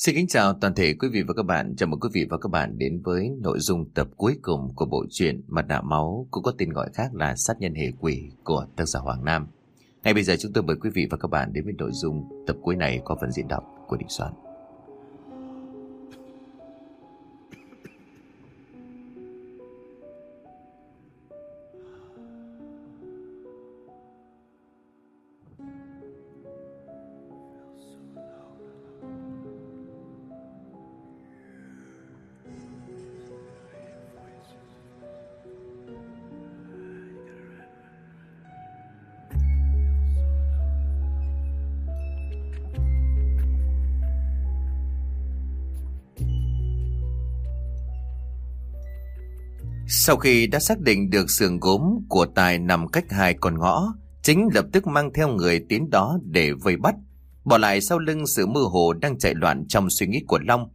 Xin kính chào toàn thể quý vị và các bạn. Chào mừng quý vị và các bạn đến với nội dung tập cuối cùng của bộ truyện Mặt nạ máu, cũng có tên gọi khác là Sát nhân hệ quỷ của tác giả Hoàng Nam. Ngay bây giờ chúng tôi mời quý vị và các bạn đến với nội dung tập cuối này có phần diễn đọc của Đình Soạn. Sau khi đã xác định được sườn gốm của Tài nằm cách hai con ngõ, chính lập tức mang theo người tiến đó để vây bắt, bỏ lại sau lưng sự mơ hồ đang chạy loạn trong suy nghĩ của Long.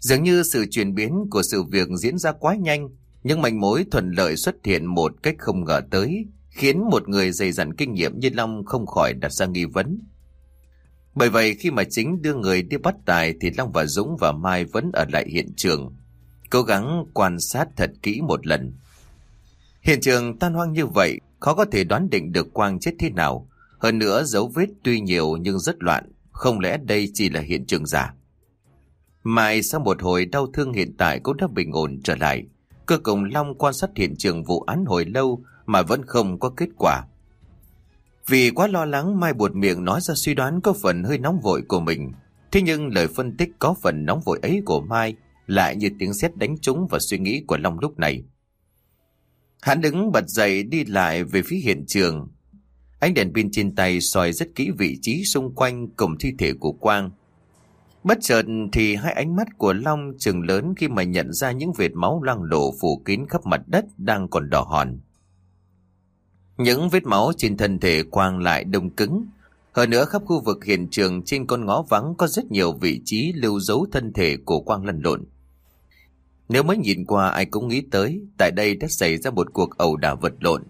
Dường như sự chuyển biến của sự việc diễn ra quá nhanh, những manh mối thuận lợi xuất hiện một cách không ngờ tới, khiến một người dày dặn kinh nghiệm như Long không khỏi đặt ra nghi vấn. Bởi vậy khi mà chính đưa người đi bắt Tài thì Long và Dũng và Mai vẫn ở lại hiện trường, Cố gắng quan sát thật kỹ một lần. Hiện trường tan hoang như vậy, khó có thể đoán định được Quang chết thế nào. Hơn nữa dấu vết tuy nhiều nhưng rất loạn, không lẽ đây chỉ là hiện trường giả. Mai sau một hồi đau thương hiện tại cũng đã bình ổn trở lại. Cơ cùng Long quan sát hiện trường vụ án hồi lâu mà vẫn không có kết quả. Vì quá lo lắng Mai buột miệng nói ra suy đoán có phần hơi nóng vội của mình. Thế nhưng lời phân tích có phần nóng vội ấy của Mai lại như tiếng sét đánh trúng vào suy nghĩ của Long lúc này. Hắn đứng bật dậy đi lại về phía hiện trường. Ánh đèn pin trên tay soi rất kỹ vị trí xung quanh cùng thi thể của Quang. Bất chợt thì hai ánh mắt của Long trừng lớn khi mà nhận ra những vệt máu loang lổ phủ kín khắp mặt đất đang còn đỏ hòn. Những vết máu trên thân thể Quang lại đông cứng. Hơn nữa khắp khu vực hiện trường trên con ngõ vắng có rất nhiều vị trí lưu dấu thân thể của Quang lăn lộn. Nếu mới nhìn qua ai cũng nghĩ tới, tại đây đã xảy ra một cuộc ẩu đả vật lộn.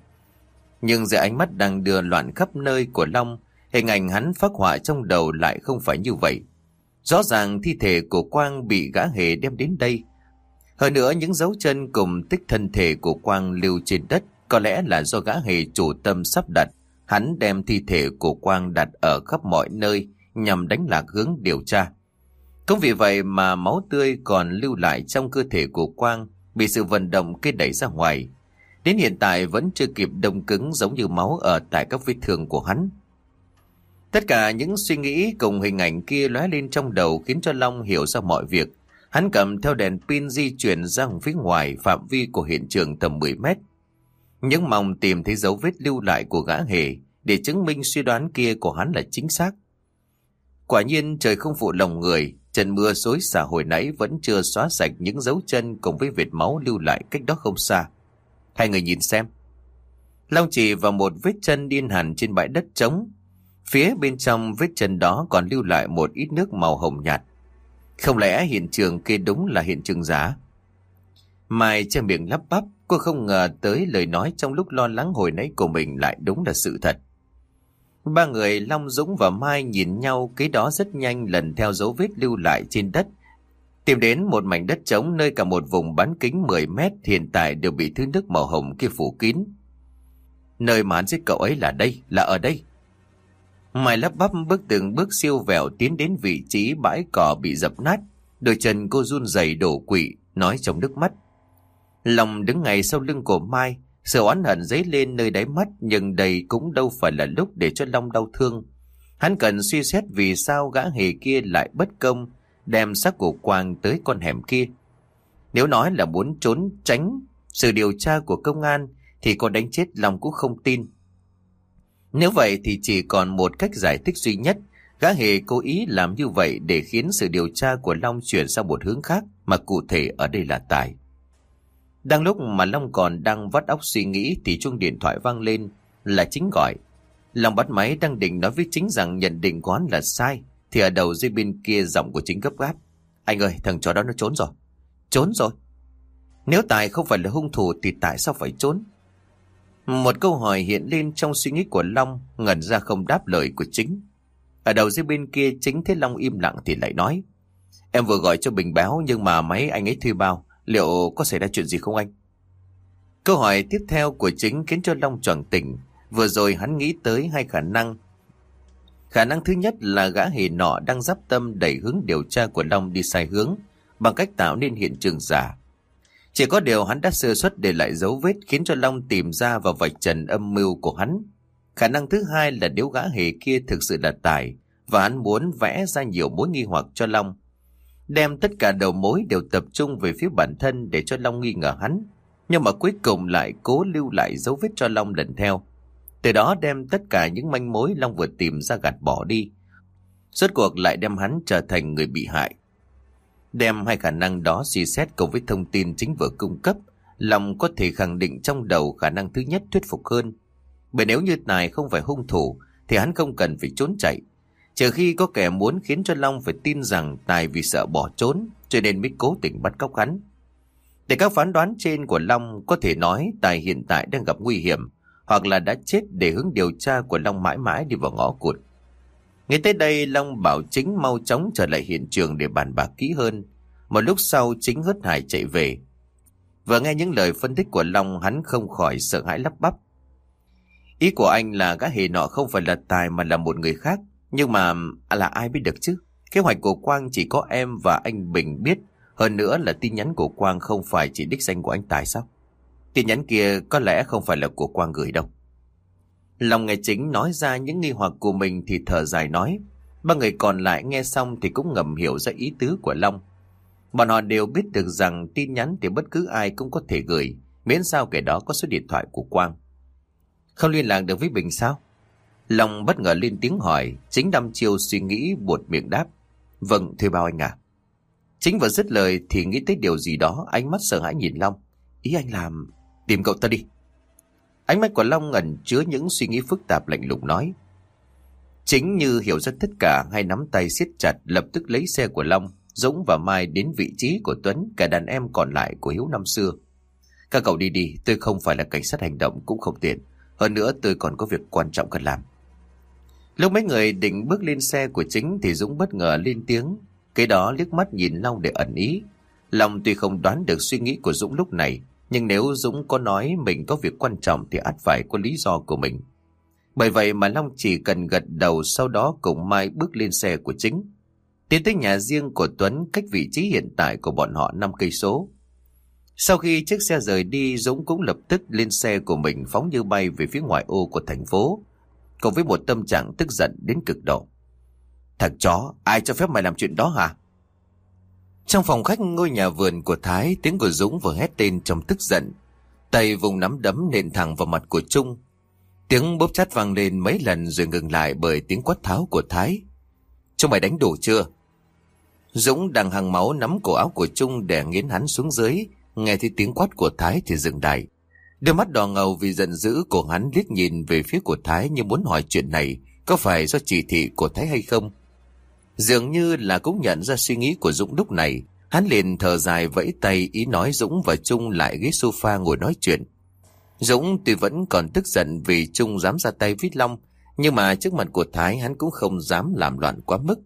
Nhưng dưới ánh mắt đang đưa loạn khắp nơi của Long, hình ảnh hắn phát họa trong đầu lại không phải như vậy. Rõ ràng thi thể của Quang bị gã hề đem đến đây. Hơn nữa những dấu chân cùng tích thân thể của Quang lưu trên đất có lẽ là do gã hề chủ tâm sắp đặt. Hắn đem thi thể của Quang đặt ở khắp mọi nơi nhằm đánh lạc hướng điều tra. Cũng vì vậy mà máu tươi còn lưu lại trong cơ thể của Quang bị sự vận động cây đẩy ra ngoài. Đến hiện tại vẫn chưa kịp đông cứng giống như máu ở tại các vết thương của hắn. Tất cả những suy nghĩ cùng hình ảnh kia lóe lên trong đầu khiến cho Long hiểu ra mọi việc. Hắn cầm theo đèn pin di chuyển ra phía ngoài phạm vi của hiện trường tầm 10 mét. Những mong tìm thấy dấu vết lưu lại của gã hề để chứng minh suy đoán kia của hắn là chính xác. Quả nhiên trời không phụ lòng người, Trận mưa xối xả hồi nãy vẫn chưa xóa sạch những dấu chân cùng với vệt máu lưu lại cách đó không xa. Hai người nhìn xem. Long chỉ vào một vết chân điên hẳn trên bãi đất trống. Phía bên trong vết chân đó còn lưu lại một ít nước màu hồng nhạt. Không lẽ hiện trường kia đúng là hiện trường giả? Mai che miệng lắp bắp, cô không ngờ tới lời nói trong lúc lo lắng hồi nãy của mình lại đúng là sự thật. Ba người Long Dũng và Mai nhìn nhau cái đó rất nhanh lần theo dấu vết lưu lại trên đất. Tìm đến một mảnh đất trống nơi cả một vùng bán kính 10 mét hiện tại đều bị thứ nước màu hồng kia phủ kín. Nơi mà hắn giết cậu ấy là đây, là ở đây. Mai lắp bắp bước từng bước siêu vẹo tiến đến vị trí bãi cỏ bị dập nát. Đôi chân cô run rẩy đổ quỵ, nói trong nước mắt. Lòng đứng ngay sau lưng của Mai, sự oán hận dấy lên nơi đáy mắt, nhưng đây cũng đâu phải là lúc để cho Long đau thương. Hắn cần suy xét vì sao gã hề kia lại bất công, đem xác của Quang tới con hẻm kia. Nếu nói là muốn trốn tránh sự điều tra của công an, thì có đánh chết Long cũng không tin. Nếu vậy thì chỉ còn một cách giải thích duy nhất. Gã hề cố ý làm như vậy để khiến sự điều tra của Long chuyển sang một hướng khác mà cụ thể ở đây là Tài. Đang lúc mà Long còn đang vắt óc suy nghĩ thì chuông điện thoại vang lên là chính gọi. Long bắt máy đang định nói với chính rằng nhận định của hắn là sai thì ở đầu dây bên kia giọng của chính gấp gáp. Anh ơi, thằng chó đó nó trốn rồi. Trốn rồi? Nếu Tài không phải là hung thủ thì tại sao phải trốn? Một câu hỏi hiện lên trong suy nghĩ của Long ngẩn ra không đáp lời của chính. Ở đầu dây bên kia chính thấy Long im lặng thì lại nói. Em vừa gọi cho Bình báo nhưng mà máy anh ấy thuê bao. Liệu có xảy ra chuyện gì không anh? Câu hỏi tiếp theo của chính khiến cho Long choàng tỉnh. Vừa rồi hắn nghĩ tới hai khả năng. Khả năng thứ nhất là gã hề nọ đang giáp tâm đẩy hướng điều tra của Long đi sai hướng, bằng cách tạo nên hiện trường giả. Chỉ có điều hắn đã sơ suất để lại dấu vết khiến cho Long tìm ra và vạch trần âm mưu của hắn. Khả năng thứ hai là nếu gã hề kia thực sự là tài, và hắn muốn vẽ ra nhiều mối nghi hoặc cho Long. Đem tất cả đầu mối đều tập trung về phía bản thân để cho Long nghi ngờ hắn. Nhưng mà cuối cùng lại cố lưu lại dấu vết cho Long lần theo. Từ đó đem tất cả những manh mối Long vừa tìm ra gạt bỏ đi. Suốt cuộc lại đem hắn trở thành người bị hại. Đem hai khả năng đó suy xét cùng với thông tin chính vừa cung cấp, Long có thể khẳng định trong đầu khả năng thứ nhất thuyết phục hơn. Bởi nếu như Tài không phải hung thủ, thì hắn không cần phải trốn chạy. Trừ khi có kẻ muốn khiến cho Long phải tin rằng Tài vì sợ bỏ trốn, cho nên mới cố tình bắt cóc hắn. Để các phán đoán trên của Long có thể nói Tài hiện tại đang gặp nguy hiểm, hoặc là đã chết để hướng điều tra của Long mãi mãi đi vào ngõ cụt. Ngay tới đây Long bảo chính mau chóng trở lại hiện trường để bàn bạc kỹ hơn. Một lúc sau chính hớt hải chạy về. Vừa nghe những lời phân tích của Long hắn không khỏi sợ hãi lắp bắp. Ý của anh là gã hề nọ không phải là Tài mà là một người khác. Nhưng mà à, là ai biết được chứ? Kế hoạch của Quang chỉ có em và anh Bình biết. Hơn nữa là tin nhắn của Quang không phải chỉ đích danh của anh Tài sao? Tin nhắn kia có lẽ không phải là của Quang gửi đâu. Lòng nghe chính nói ra những nghi hoặc của mình thì thở dài nói. Ba người còn lại nghe xong thì cũng ngầm hiểu ra ý tứ của Long. Bọn họ đều biết được rằng tin nhắn thì bất cứ ai cũng có thể gửi, miễn sao kẻ đó có số điện thoại của Quang. Không liên lạc được với Bình sao? Long bất ngờ lên tiếng hỏi, chính đăm chiêu suy nghĩ buột miệng đáp. Vâng, thưa bao anh à. Chính vừa dứt lời thì nghĩ tới điều gì đó, ánh mắt sợ hãi nhìn Long. Ý anh làm, tìm cậu ta đi. Ánh mắt của Long ngẩn chứa những suy nghĩ phức tạp lạnh lùng nói. Chính như hiểu ra tất cả, hai nắm tay siết chặt lập tức lấy xe của Long, Dũng và Mai đến vị trí của Tuấn, cả đàn em còn lại của Hiếu năm xưa. Các cậu đi đi, tôi không phải là cảnh sát hành động cũng không tiện. Hơn nữa tôi còn có việc quan trọng cần làm. Lúc mấy người định bước lên xe của chính thì Dũng bất ngờ lên tiếng. Cái đó liếc mắt nhìn Long để ẩn ý. Long tuy không đoán được suy nghĩ của Dũng lúc này, nhưng nếu Dũng có nói mình có việc quan trọng thì ắt phải có lý do của mình. Bởi vậy mà Long chỉ cần gật đầu sau đó cùng Mai bước lên xe của chính. Tiến tới nhà riêng của Tuấn cách vị trí hiện tại của bọn họ 5 cây số. Sau khi chiếc xe rời đi, Dũng cũng lập tức lên xe của mình phóng như bay về phía ngoại ô của thành phố, cùng với một tâm trạng tức giận đến cực độ. Thằng chó, ai cho phép mày làm chuyện đó hả? Trong phòng khách ngôi nhà vườn của Thái, tiếng của Dũng vừa hét tên trong tức giận. Tay vùng nắm đấm nện thẳng vào mặt của Trung. Tiếng bóp chát vang lên mấy lần rồi ngừng lại bởi tiếng quát tháo của Thái. Chúng mày đánh đủ chưa? Dũng đang hàng máu nắm cổ áo của Trung để nghiến hắn xuống dưới. Nghe thấy tiếng quát của Thái thì dừng lại. Đôi mắt đỏ ngầu vì giận dữ của hắn liếc nhìn về phía của Thái như muốn hỏi chuyện này có phải do chỉ thị của Thái hay không. Dường như là cũng nhận ra suy nghĩ của Dũng lúc này. Hắn liền thở dài vẫy tay ý nói Dũng và Trung lại ghế sofa ngồi nói chuyện. Dũng tuy vẫn còn tức giận vì Trung dám ra tay với Long, nhưng mà trước mặt của Thái hắn cũng không dám làm loạn quá mức.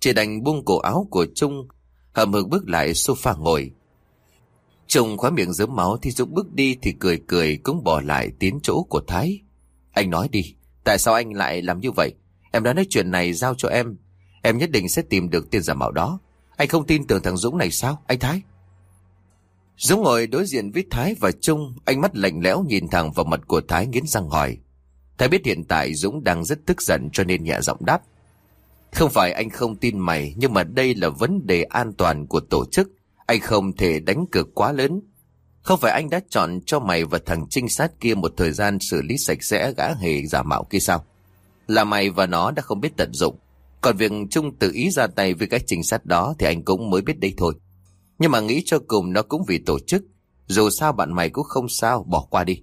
Chỉ đành buông cổ áo của Trung, hầm hực bước lại sofa ngồi. Trung khóa miệng dớm máu thì Dũng bước đi thì cười cười cũng bỏ lại tiến chỗ của Thái. Anh nói đi, tại sao anh lại làm như vậy? Em đã nói chuyện này giao cho em, Em nhất định sẽ tìm được tiền giả mạo đó. Anh không tin tưởng thằng Dũng này sao, anh Thái? Dũng ngồi đối diện với Thái và Trung, ánh mắt lạnh lẽo nhìn thẳng vào mặt của Thái nghiến răng hỏi. Thái biết hiện tại Dũng đang rất tức giận cho nên nhẹ giọng đáp. Không phải anh không tin mày, nhưng mà đây là vấn đề an toàn của tổ chức. Anh không thể đánh cược quá lớn. Không phải anh đã chọn cho mày và thằng trinh sát kia một thời gian xử lý sạch sẽ gã hề giả mạo kia sao? Là mày và nó đã không biết tận dụng. Còn việc Trung tự ý ra tay với cái trinh sát đó thì anh cũng mới biết đây thôi. Nhưng mà nghĩ cho cùng nó cũng vì tổ chức. Dù sao bạn mày cũng không sao, bỏ qua đi.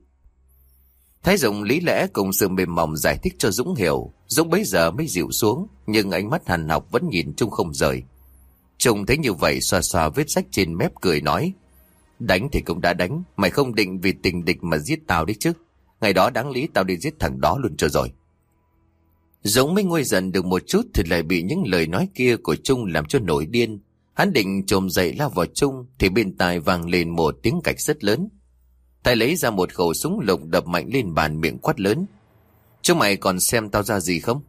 Thái Dũng lý lẽ cùng sự mềm mỏng giải thích cho Dũng hiểu. Dũng bấy giờ mới dịu xuống, nhưng ánh mắt hàn học vẫn nhìn Trung không rời. Trung thấy như vậy xoa xoa vết sách trên mép cười nói. Đánh thì cũng đã đánh, mày không định vì tình địch mà giết tao đấy chứ. Ngày đó đáng lý tao đi giết thằng đó luôn cho rồi. Dũng mới nguôi giận được một chút thì lại bị những lời nói kia của Trung làm cho nổi điên. Hắn định trồm dậy lao vào Trung thì bên tai vang lên một tiếng cạch rất lớn. Tài lấy ra một khẩu súng lục đập mạnh lên bàn miệng quát lớn. Chúng mày còn xem tao ra gì không?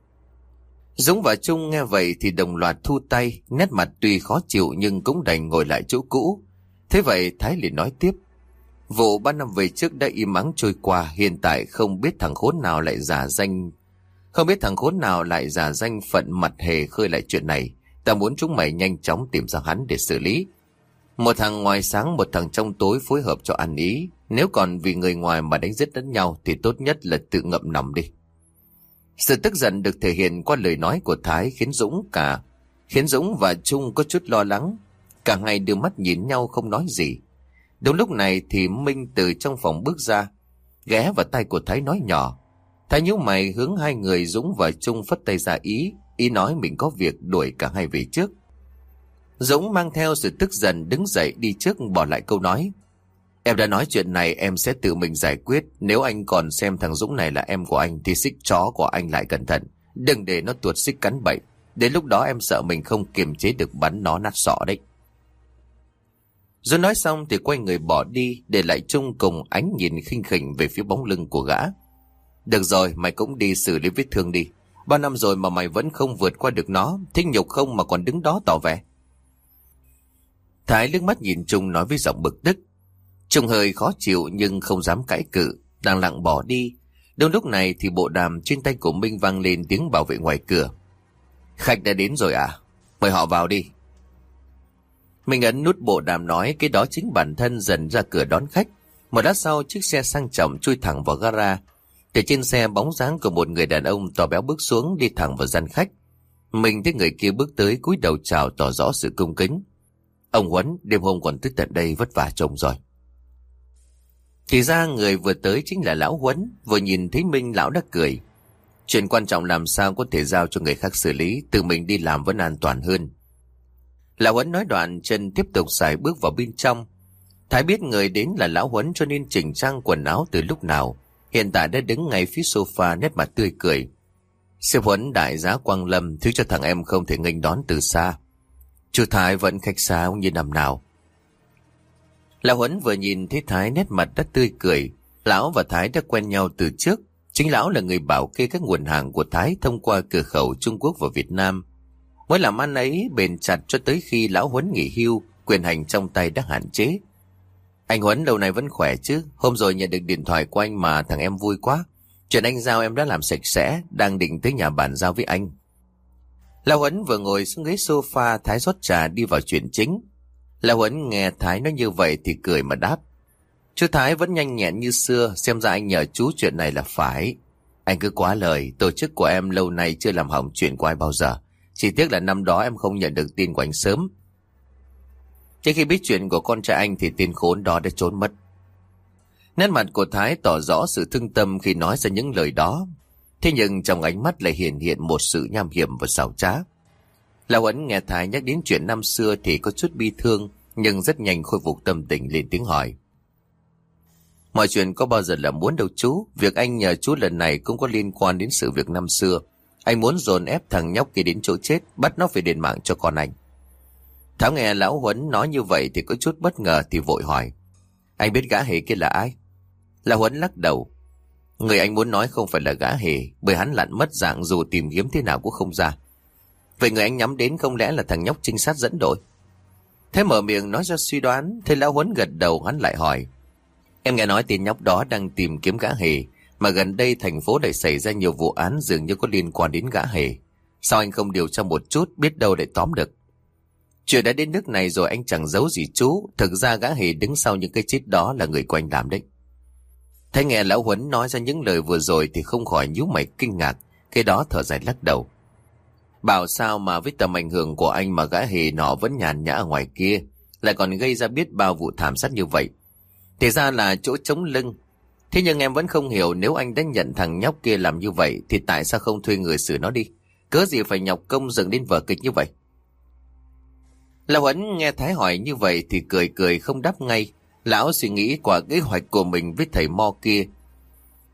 Dũng và Trung nghe vậy thì đồng loạt thu tay, nét mặt tuy khó chịu nhưng cũng đành ngồi lại chỗ cũ. Thế vậy Thái liền nói tiếp. Vụ ba năm về trước đã im ắng trôi qua, hiện tại không biết thằng khốn nào lại giả danh... Không biết thằng khốn nào lại giả danh phận mặt hề khơi lại chuyện này. Ta muốn chúng mày nhanh chóng tìm ra hắn để xử lý. Một thằng ngoài sáng, một thằng trong tối phối hợp cho ăn ý. Nếu còn vì người ngoài mà đánh giết lẫn nhau thì tốt nhất là tự ngậm nằm đi. Sự tức giận được thể hiện qua lời nói của Thái khiến Dũng cả khiến Dũng và Trung có chút lo lắng. Cả hai đưa mắt nhìn nhau không nói gì. Đúng lúc này thì Minh từ trong phòng bước ra, ghé vào tay của Thái nói nhỏ. Thái nhíu mày hướng hai người Dũng và Trung phất tay ra ý, ý nói mình có việc đuổi cả hai về trước. Dũng mang theo sự tức giận đứng dậy đi trước bỏ lại câu nói. Em đã nói chuyện này em sẽ tự mình giải quyết. Nếu anh còn xem thằng Dũng này là em của anh thì xích chó của anh lại cẩn thận. Đừng để nó tuột xích cắn bậy. Đến lúc đó em sợ mình không kiềm chế được bắn nó nát sọ đấy. Rồi nói xong thì quay người bỏ đi để lại chung cùng ánh nhìn khinh khỉnh về phía bóng lưng của gã. Được rồi, mày cũng đi xử lý vết thương đi. Ba năm rồi mà mày vẫn không vượt qua được nó, thích nhục không mà còn đứng đó tỏ vẻ. Thái liếc mắt nhìn Trung nói với giọng bực tức trông hơi khó chịu nhưng không dám cãi cự, đang lặng bỏ đi. Đúng lúc này thì bộ đàm trên tay của Minh vang lên tiếng bảo vệ ngoài cửa. Khách đã đến rồi à? Mời họ vào đi. Minh ấn nút bộ đàm nói cái đó chính bản thân dần ra cửa đón khách. Một lát sau chiếc xe sang trọng chui thẳng vào gara. Từ trên xe bóng dáng của một người đàn ông to béo bước xuống đi thẳng vào gian khách. Mình thấy người kia bước tới cúi đầu chào tỏ rõ sự cung kính. Ông Huấn đêm hôm còn tới tận đây vất vả chồng rồi. Thì ra người vừa tới chính là Lão Huấn, vừa nhìn thấy Minh Lão đã cười. Chuyện quan trọng làm sao có thể giao cho người khác xử lý, tự mình đi làm vẫn an toàn hơn. Lão Huấn nói đoạn chân tiếp tục xài bước vào bên trong. Thái biết người đến là Lão Huấn cho nên chỉnh trang quần áo từ lúc nào. Hiện tại đã đứng ngay phía sofa nét mặt tươi cười. Sư Huấn đại giá Quang Lâm thứ cho thằng em không thể nghênh đón từ xa. Chú Thái vẫn khách sáo như năm nào. Lão Huấn vừa nhìn thấy Thái nét mặt đã tươi cười. Lão và Thái đã quen nhau từ trước. Chính Lão là người bảo kê các nguồn hàng của Thái thông qua cửa khẩu Trung Quốc và Việt Nam. Mỗi làm ăn ấy bền chặt cho tới khi Lão Huấn nghỉ hưu, quyền hành trong tay đã hạn chế. Anh Huấn lâu nay vẫn khỏe chứ. Hôm rồi nhận được điện thoại của anh mà thằng em vui quá. Chuyện anh giao em đã làm sạch sẽ, đang định tới nhà bàn giao với anh. Lão Huấn vừa ngồi xuống ghế sofa Thái rót trà đi vào chuyện chính. Lão Huấn nghe Thái nói như vậy thì cười mà đáp. Chú Thái vẫn nhanh nhẹn như xưa, xem ra anh nhờ chú chuyện này là phải. Anh cứ quá lời, tổ chức của em lâu nay chưa làm hỏng chuyện của ai bao giờ. Chỉ tiếc là năm đó em không nhận được tin của anh sớm. Trước khi biết chuyện của con trai anh thì tin khốn đó đã trốn mất. Nét mặt của Thái tỏ rõ sự thương tâm khi nói ra những lời đó. Thế nhưng trong ánh mắt lại hiện hiện một sự nham hiểm và xảo trá. Lão Ấn nghe Thái nhắc đến chuyện năm xưa thì có chút bi thương, nhưng rất nhanh khôi phục tâm tình lên tiếng hỏi. Mọi chuyện có bao giờ là muốn đâu chú, việc anh nhờ chú lần này cũng có liên quan đến sự việc năm xưa. Anh muốn dồn ép thằng nhóc kia đến chỗ chết, bắt nó phải đền mạng cho con anh. Thảo nghe Lão Huấn nói như vậy thì có chút bất ngờ thì vội hỏi. Anh biết gã hề kia là ai? Lão Huấn lắc đầu. Người anh muốn nói không phải là gã hề, bởi hắn lặn mất dạng dù tìm kiếm thế nào cũng không ra. Vậy người anh nhắm đến không lẽ là thằng nhóc trinh sát dẫn đội? Thế mở miệng nói ra suy đoán, thế Lão Huấn gật đầu hắn lại hỏi. Em nghe nói tên nhóc đó đang tìm kiếm gã hề, mà gần đây thành phố lại xảy ra nhiều vụ án dường như có liên quan đến gã hề. Sao anh không điều tra một chút, biết đâu để tóm được? Chuyện đã đến nước này rồi anh chẳng giấu gì chú, thực ra gã hề đứng sau những cái chết đó là người của anh làm đấy. Thấy nghe Lão Huấn nói ra những lời vừa rồi thì không khỏi nhíu mày kinh ngạc, cái đó thở dài lắc đầu. Bảo sao mà với tầm ảnh hưởng của anh mà gã hề nọ vẫn nhàn nhã ở ngoài kia, lại còn gây ra biết bao vụ thảm sát như vậy. Thì ra là chỗ chống lưng. Thế nhưng em vẫn không hiểu nếu anh đã nhận thằng nhóc kia làm như vậy thì tại sao không thuê người xử nó đi? Cớ gì phải nhọc công dựng đến vở kịch như vậy? Lão Huấn nghe Thái hỏi như vậy thì cười cười không đáp ngay. Lão suy nghĩ qua kế hoạch của mình với thầy Mo kia.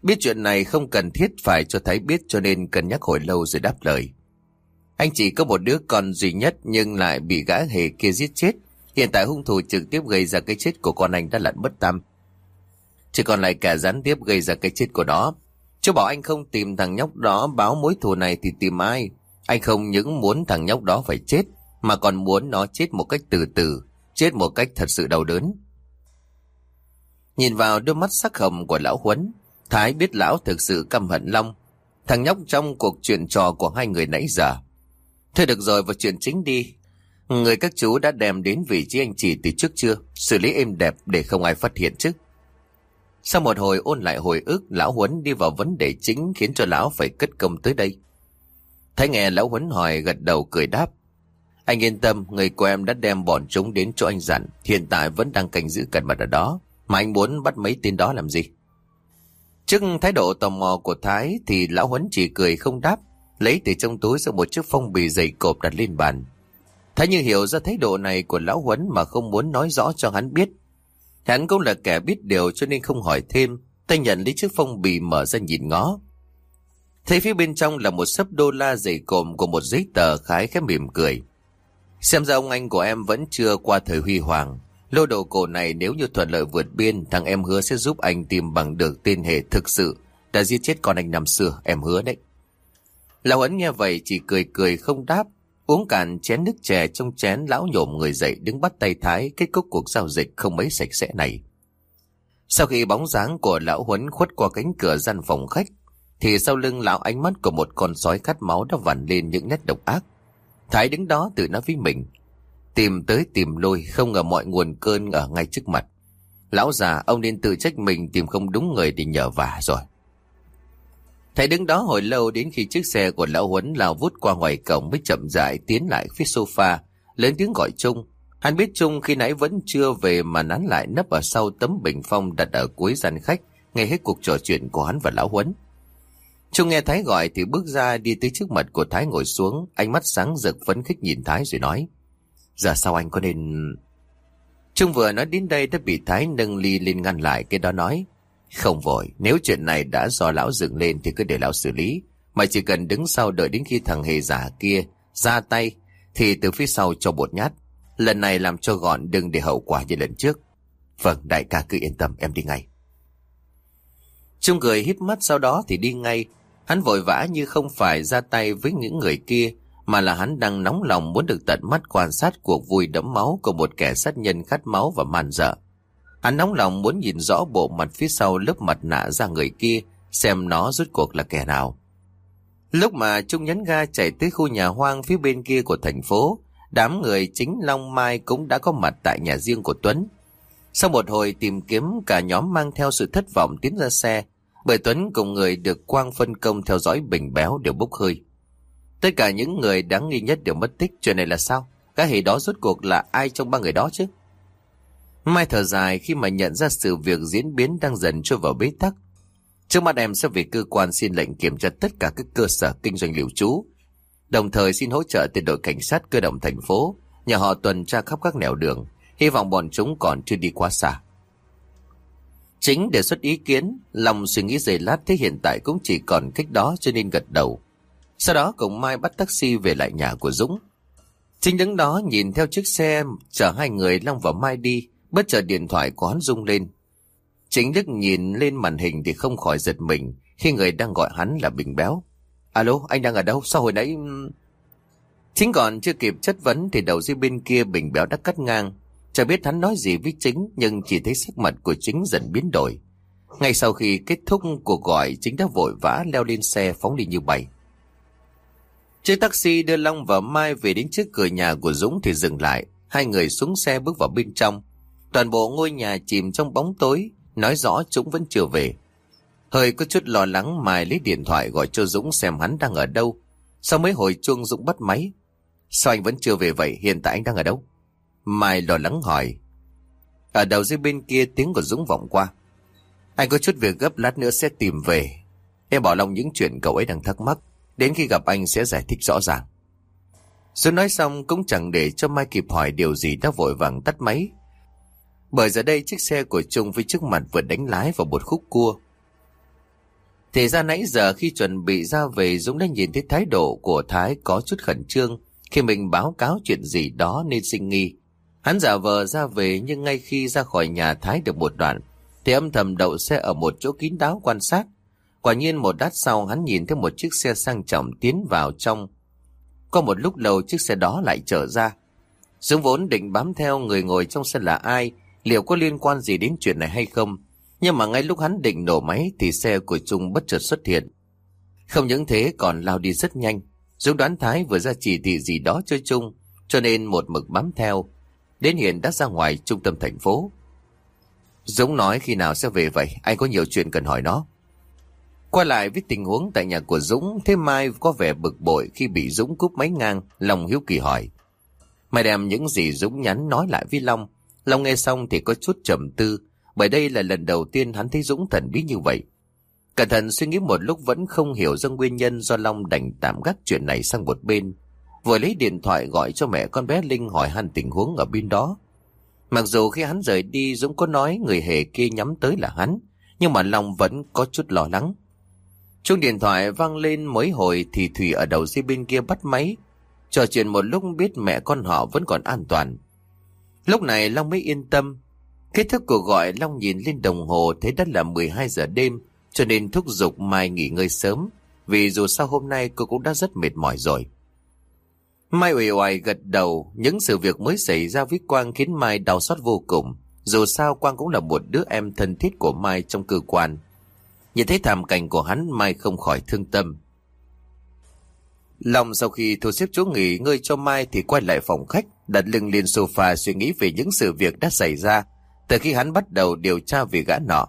Biết chuyện này không cần thiết phải cho Thái biết cho nên cần nhắc hồi lâu rồi đáp lời. Anh chỉ có một đứa con duy nhất nhưng lại bị gã hề kia giết chết. Hiện tại hung thủ trực tiếp gây ra cái chết của con anh đã lặn bất tâm. Chỉ còn lại cả gián tiếp gây ra cái chết của nó. Chú bảo anh không tìm thằng nhóc đó báo mối thù này thì tìm ai. Anh không những muốn thằng nhóc đó phải chết, mà còn muốn nó chết một cách từ từ, chết một cách thật sự đau đớn. Nhìn vào đôi mắt sắc hồng của lão Huấn, Thái biết lão thực sự căm hận Long. Thằng nhóc trong cuộc chuyện trò của hai người nãy giờ. Thôi được rồi vào chuyện chính đi. Người các chú đã đem đến vị trí anh chị từ trước chưa? Xử lý êm đẹp để không ai phát hiện chứ. Sau một hồi ôn lại hồi ức, lão Huấn đi vào vấn đề chính khiến cho lão phải cất công tới đây. Thấy nghe lão Huấn hỏi gật đầu cười đáp. Anh yên tâm, người của em đã đem bọn chúng đến chỗ anh dặn, hiện tại vẫn đang canh giữ cẩn mật ở đó. Mà anh muốn bắt mấy tên đó làm gì? Trước thái độ tò mò của Thái thì lão Huấn chỉ cười không đáp, lấy từ trong túi ra một chiếc phong bì dày cộp đặt lên bàn. Thái như hiểu ra thái độ này của lão Huấn mà không muốn nói rõ cho hắn biết. Hắn cũng là kẻ biết điều cho nên không hỏi thêm, tay nhận lấy chiếc phong bì mở ra nhìn ngó. Thấy phía bên trong là một sấp đô la dày cộm của một giấy tờ khái khép mỉm cười. Xem ra ông anh của em vẫn chưa qua thời huy hoàng. Lô đồ cổ này nếu như thuận lợi vượt biên, thằng em hứa sẽ giúp anh tìm bằng được tên hệ thực sự đã giết chết con anh năm xưa, em hứa đấy. Lão ấn nghe vậy chỉ cười cười không đáp, uống cạn chén nước chè trong chén lão nhổm người dậy đứng bắt tay Thái kết thúc cuộc giao dịch không mấy sạch sẽ này. Sau khi bóng dáng của lão Huấn khuất qua cánh cửa gian phòng khách, thì sau lưng lão ánh mắt của một con sói khát máu đã vằn lên những nét độc ác. Thái đứng đó tự nói với mình, Tìm tới tìm lôi không ngờ mọi nguồn cơn ở ngay trước mặt. Lão già ông nên tự trách mình tìm không đúng người để nhờ vả rồi. Thầy đứng đó hồi lâu đến khi chiếc xe của lão Huấn lao vút qua ngoài cổng mới chậm rãi tiến lại phía sofa, lớn tiếng gọi Trung. Hắn biết Trung khi nãy vẫn chưa về mà nán lại nấp ở sau tấm bình phong đặt ở cuối gian khách, nghe hết cuộc trò chuyện của hắn và lão Huấn. Trung nghe Thái gọi thì bước ra đi tới trước mặt của Thái ngồi xuống, ánh mắt sáng rực phấn khích nhìn Thái rồi nói. Giờ sao anh có nên... Trung vừa nói đến đây đã bị Thái nâng ly lên ngăn lại cái đó nói. Không vội, nếu chuyện này đã do lão dựng lên thì cứ để lão xử lý. Mày chỉ cần đứng sau đợi đến khi thằng hề giả kia ra tay thì từ phía sau cho bột nhát. Lần này làm cho gọn đừng để hậu quả như lần trước. Vâng, đại ca cứ yên tâm, em đi ngay. Trung cười híp mắt sau đó thì đi ngay. Hắn vội vã như không phải ra tay với những người kia mà là hắn đang nóng lòng muốn được tận mắt quan sát cuộc vui đẫm máu của một kẻ sát nhân khát máu và man dợ. Hắn nóng lòng muốn nhìn rõ bộ mặt phía sau lớp mặt nạ ra người kia, xem nó rốt cuộc là kẻ nào. Lúc mà Trung nhấn ga chạy tới khu nhà hoang phía bên kia của thành phố, đám người chính Long Mai cũng đã có mặt tại nhà riêng của Tuấn. Sau một hồi tìm kiếm cả nhóm mang theo sự thất vọng tiến ra xe, bởi Tuấn cùng người được Quang phân công theo dõi bình béo đều bốc hơi. Tất cả những người đáng nghi nhất đều mất tích. Chuyện này là sao? Cái hệ đó rốt cuộc là ai trong ba người đó chứ? Mai thở dài khi mà nhận ra sự việc diễn biến đang dần trôi vào bế tắc. Trước mắt em sẽ về cơ quan xin lệnh kiểm tra tất cả các cơ sở kinh doanh lưu trú. Đồng thời xin hỗ trợ từ đội cảnh sát cơ động thành phố, nhờ họ tuần tra khắp các nẻo đường, hy vọng bọn chúng còn chưa đi quá xa. Chính đề xuất ý kiến, lòng suy nghĩ giây lát thế hiện tại cũng chỉ còn cách đó cho nên gật đầu. Sau đó cùng Mai bắt taxi về lại nhà của Dũng. Chính đứng đó nhìn theo chiếc xe chở hai người Long và Mai đi, bất chợt điện thoại của hắn rung lên. Chính Đức nhìn lên màn hình thì không khỏi giật mình khi người đang gọi hắn là Bình Béo. Alo, anh đang ở đâu? Sao hồi nãy... Chính còn chưa kịp chất vấn thì đầu dây bên kia Bình Béo đã cắt ngang. Chả biết hắn nói gì với chính nhưng chỉ thấy sắc mặt của chính dần biến đổi. Ngay sau khi kết thúc cuộc gọi chính đã vội vã leo lên xe phóng đi như bay. Chiếc taxi đưa Long và Mai về đến trước cửa nhà của Dũng thì dừng lại. Hai người xuống xe bước vào bên trong. Toàn bộ ngôi nhà chìm trong bóng tối, nói rõ Dũng vẫn chưa về. Hơi có chút lo lắng Mai lấy điện thoại gọi cho Dũng xem hắn đang ở đâu. Sau mấy hồi chuông Dũng bắt máy. Sao anh vẫn chưa về vậy? Hiện tại anh đang ở đâu? Mai lo lắng hỏi. Ở đầu dưới bên kia tiếng của Dũng vọng qua. Anh có chút việc gấp lát nữa sẽ tìm về. Em bỏ lòng những chuyện cậu ấy đang thắc mắc. Đến khi gặp anh sẽ giải thích rõ ràng. dũng nói xong cũng chẳng để cho Mai kịp hỏi điều gì đã vội vàng tắt máy. Bởi giờ đây chiếc xe của Trung với trước mặt vừa đánh lái vào một khúc cua. Thì ra nãy giờ khi chuẩn bị ra về Dũng đã nhìn thấy thái độ của Thái có chút khẩn trương khi mình báo cáo chuyện gì đó nên sinh nghi. Hắn giả vờ ra về nhưng ngay khi ra khỏi nhà Thái được một đoạn thì âm thầm đậu xe ở một chỗ kín đáo quan sát. Quả nhiên một đát sau hắn nhìn thấy một chiếc xe sang trọng tiến vào trong. Có một lúc lâu chiếc xe đó lại trở ra. Dũng vốn định bám theo người ngồi trong xe là ai, liệu có liên quan gì đến chuyện này hay không. Nhưng mà ngay lúc hắn định nổ máy thì xe của Trung bất chợt xuất hiện. Không những thế còn lao đi rất nhanh. Dũng đoán Thái vừa ra chỉ thị gì đó cho Trung, cho nên một mực bám theo. Đến hiện đã ra ngoài trung tâm thành phố. Dũng nói khi nào sẽ về vậy, anh có nhiều chuyện cần hỏi nó. Qua lại với tình huống tại nhà của Dũng, thế Mai có vẻ bực bội khi bị Dũng cúp máy ngang, Long hiếu kỳ hỏi. Mày đem những gì Dũng nhắn nói lại với Long. Long nghe xong thì có chút trầm tư, bởi đây là lần đầu tiên hắn thấy Dũng thần bí như vậy. Cẩn thận suy nghĩ một lúc vẫn không hiểu ra nguyên nhân do Long đành tạm gác chuyện này sang một bên. Vừa lấy điện thoại gọi cho mẹ con bé Linh hỏi han tình huống ở bên đó. Mặc dù khi hắn rời đi Dũng có nói người hề kia nhắm tới là hắn, nhưng mà Long vẫn có chút lo lắng. Chuông điện thoại vang lên mấy hồi thì Thủy ở đầu dây bên kia bắt máy. Trò chuyện một lúc biết mẹ con họ vẫn còn an toàn. Lúc này Long mới yên tâm. Kết thúc cuộc gọi Long nhìn lên đồng hồ thấy đã là 12 giờ đêm cho nên thúc giục Mai nghỉ ngơi sớm vì dù sao hôm nay cô cũng đã rất mệt mỏi rồi. Mai uể oải gật đầu, những sự việc mới xảy ra với Quang khiến Mai đau xót vô cùng. Dù sao Quang cũng là một đứa em thân thiết của Mai trong cơ quan. Nhìn thấy thảm cảnh của hắn Mai không khỏi thương tâm. Lòng sau khi thu xếp chỗ nghỉ ngơi cho Mai thì quay lại phòng khách, đặt lưng lên sofa suy nghĩ về những sự việc đã xảy ra từ khi hắn bắt đầu điều tra về gã nọ.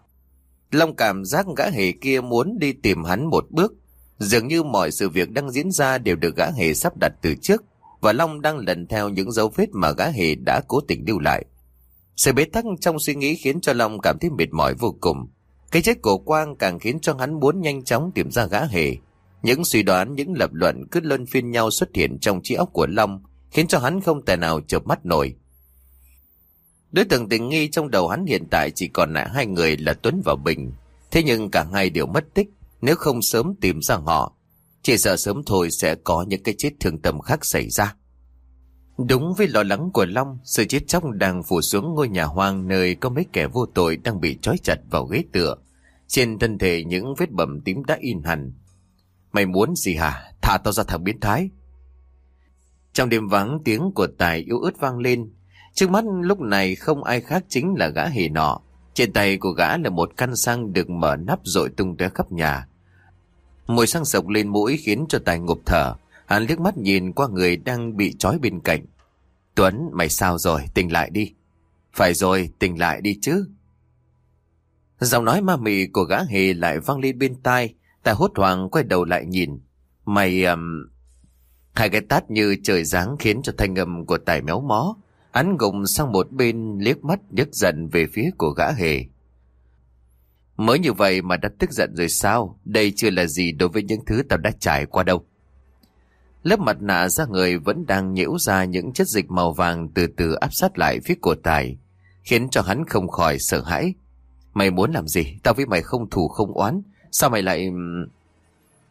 Long cảm giác gã hề kia muốn đi tìm hắn một bước. Dường như mọi sự việc đang diễn ra đều được gã hề sắp đặt từ trước và Long đang lần theo những dấu vết mà gã hề đã cố tình lưu lại. Sự bế tắc trong suy nghĩ khiến cho Long cảm thấy mệt mỏi vô cùng. Cái chết của Quang càng khiến cho hắn muốn nhanh chóng tìm ra gã hề. Những suy đoán, những lập luận cứ luân phiên nhau xuất hiện trong trí óc của Long, khiến cho hắn không thể nào chợp mắt nổi. Đối tượng tình nghi trong đầu hắn hiện tại chỉ còn lại hai người là Tuấn và Bình. Thế nhưng cả hai đều mất tích, nếu không sớm tìm ra họ, chỉ sợ sớm thôi sẽ có những cái chết thương tâm khác xảy ra. Đúng với lo lắng của Long, sự chết chóc đang phủ xuống ngôi nhà hoang nơi có mấy kẻ vô tội đang bị trói chặt vào ghế tựa. Trên thân thể những vết bầm tím đã in hẳn. Mày muốn gì hả? Thả tao ra thằng biến thái. Trong đêm vắng tiếng của Tài yếu ớt vang lên. Trước mắt lúc này không ai khác chính là gã hề nọ. Trên tay của gã là một căn xăng được mở nắp rội tung tóe khắp nhà. Mùi xăng sộc lên mũi khiến cho Tài ngụp thở. Hắn liếc mắt nhìn qua người đang bị trói bên cạnh. Tuấn, mày sao rồi? Tỉnh lại đi. Phải rồi, tỉnh lại đi chứ. Giọng nói ma mị của gã hề lại vang lên bên tai. Tài hốt hoảng quay đầu lại nhìn. Mày... Um... Hai cái tát như trời giáng khiến cho thanh âm của tài méo mó. Hắn gục sang một bên liếc mắt nhức giận về phía của gã hề. Mới như vậy mà đã tức giận rồi sao? Đây chưa là gì đối với những thứ tao đã trải qua đâu. Lớp mặt nạ ra người vẫn đang nhiễu ra những chất dịch màu vàng từ từ áp sát lại phía của tài, khiến cho hắn không khỏi sợ hãi. Mày muốn làm gì? Tao với mày không thù không oán. Sao mày lại...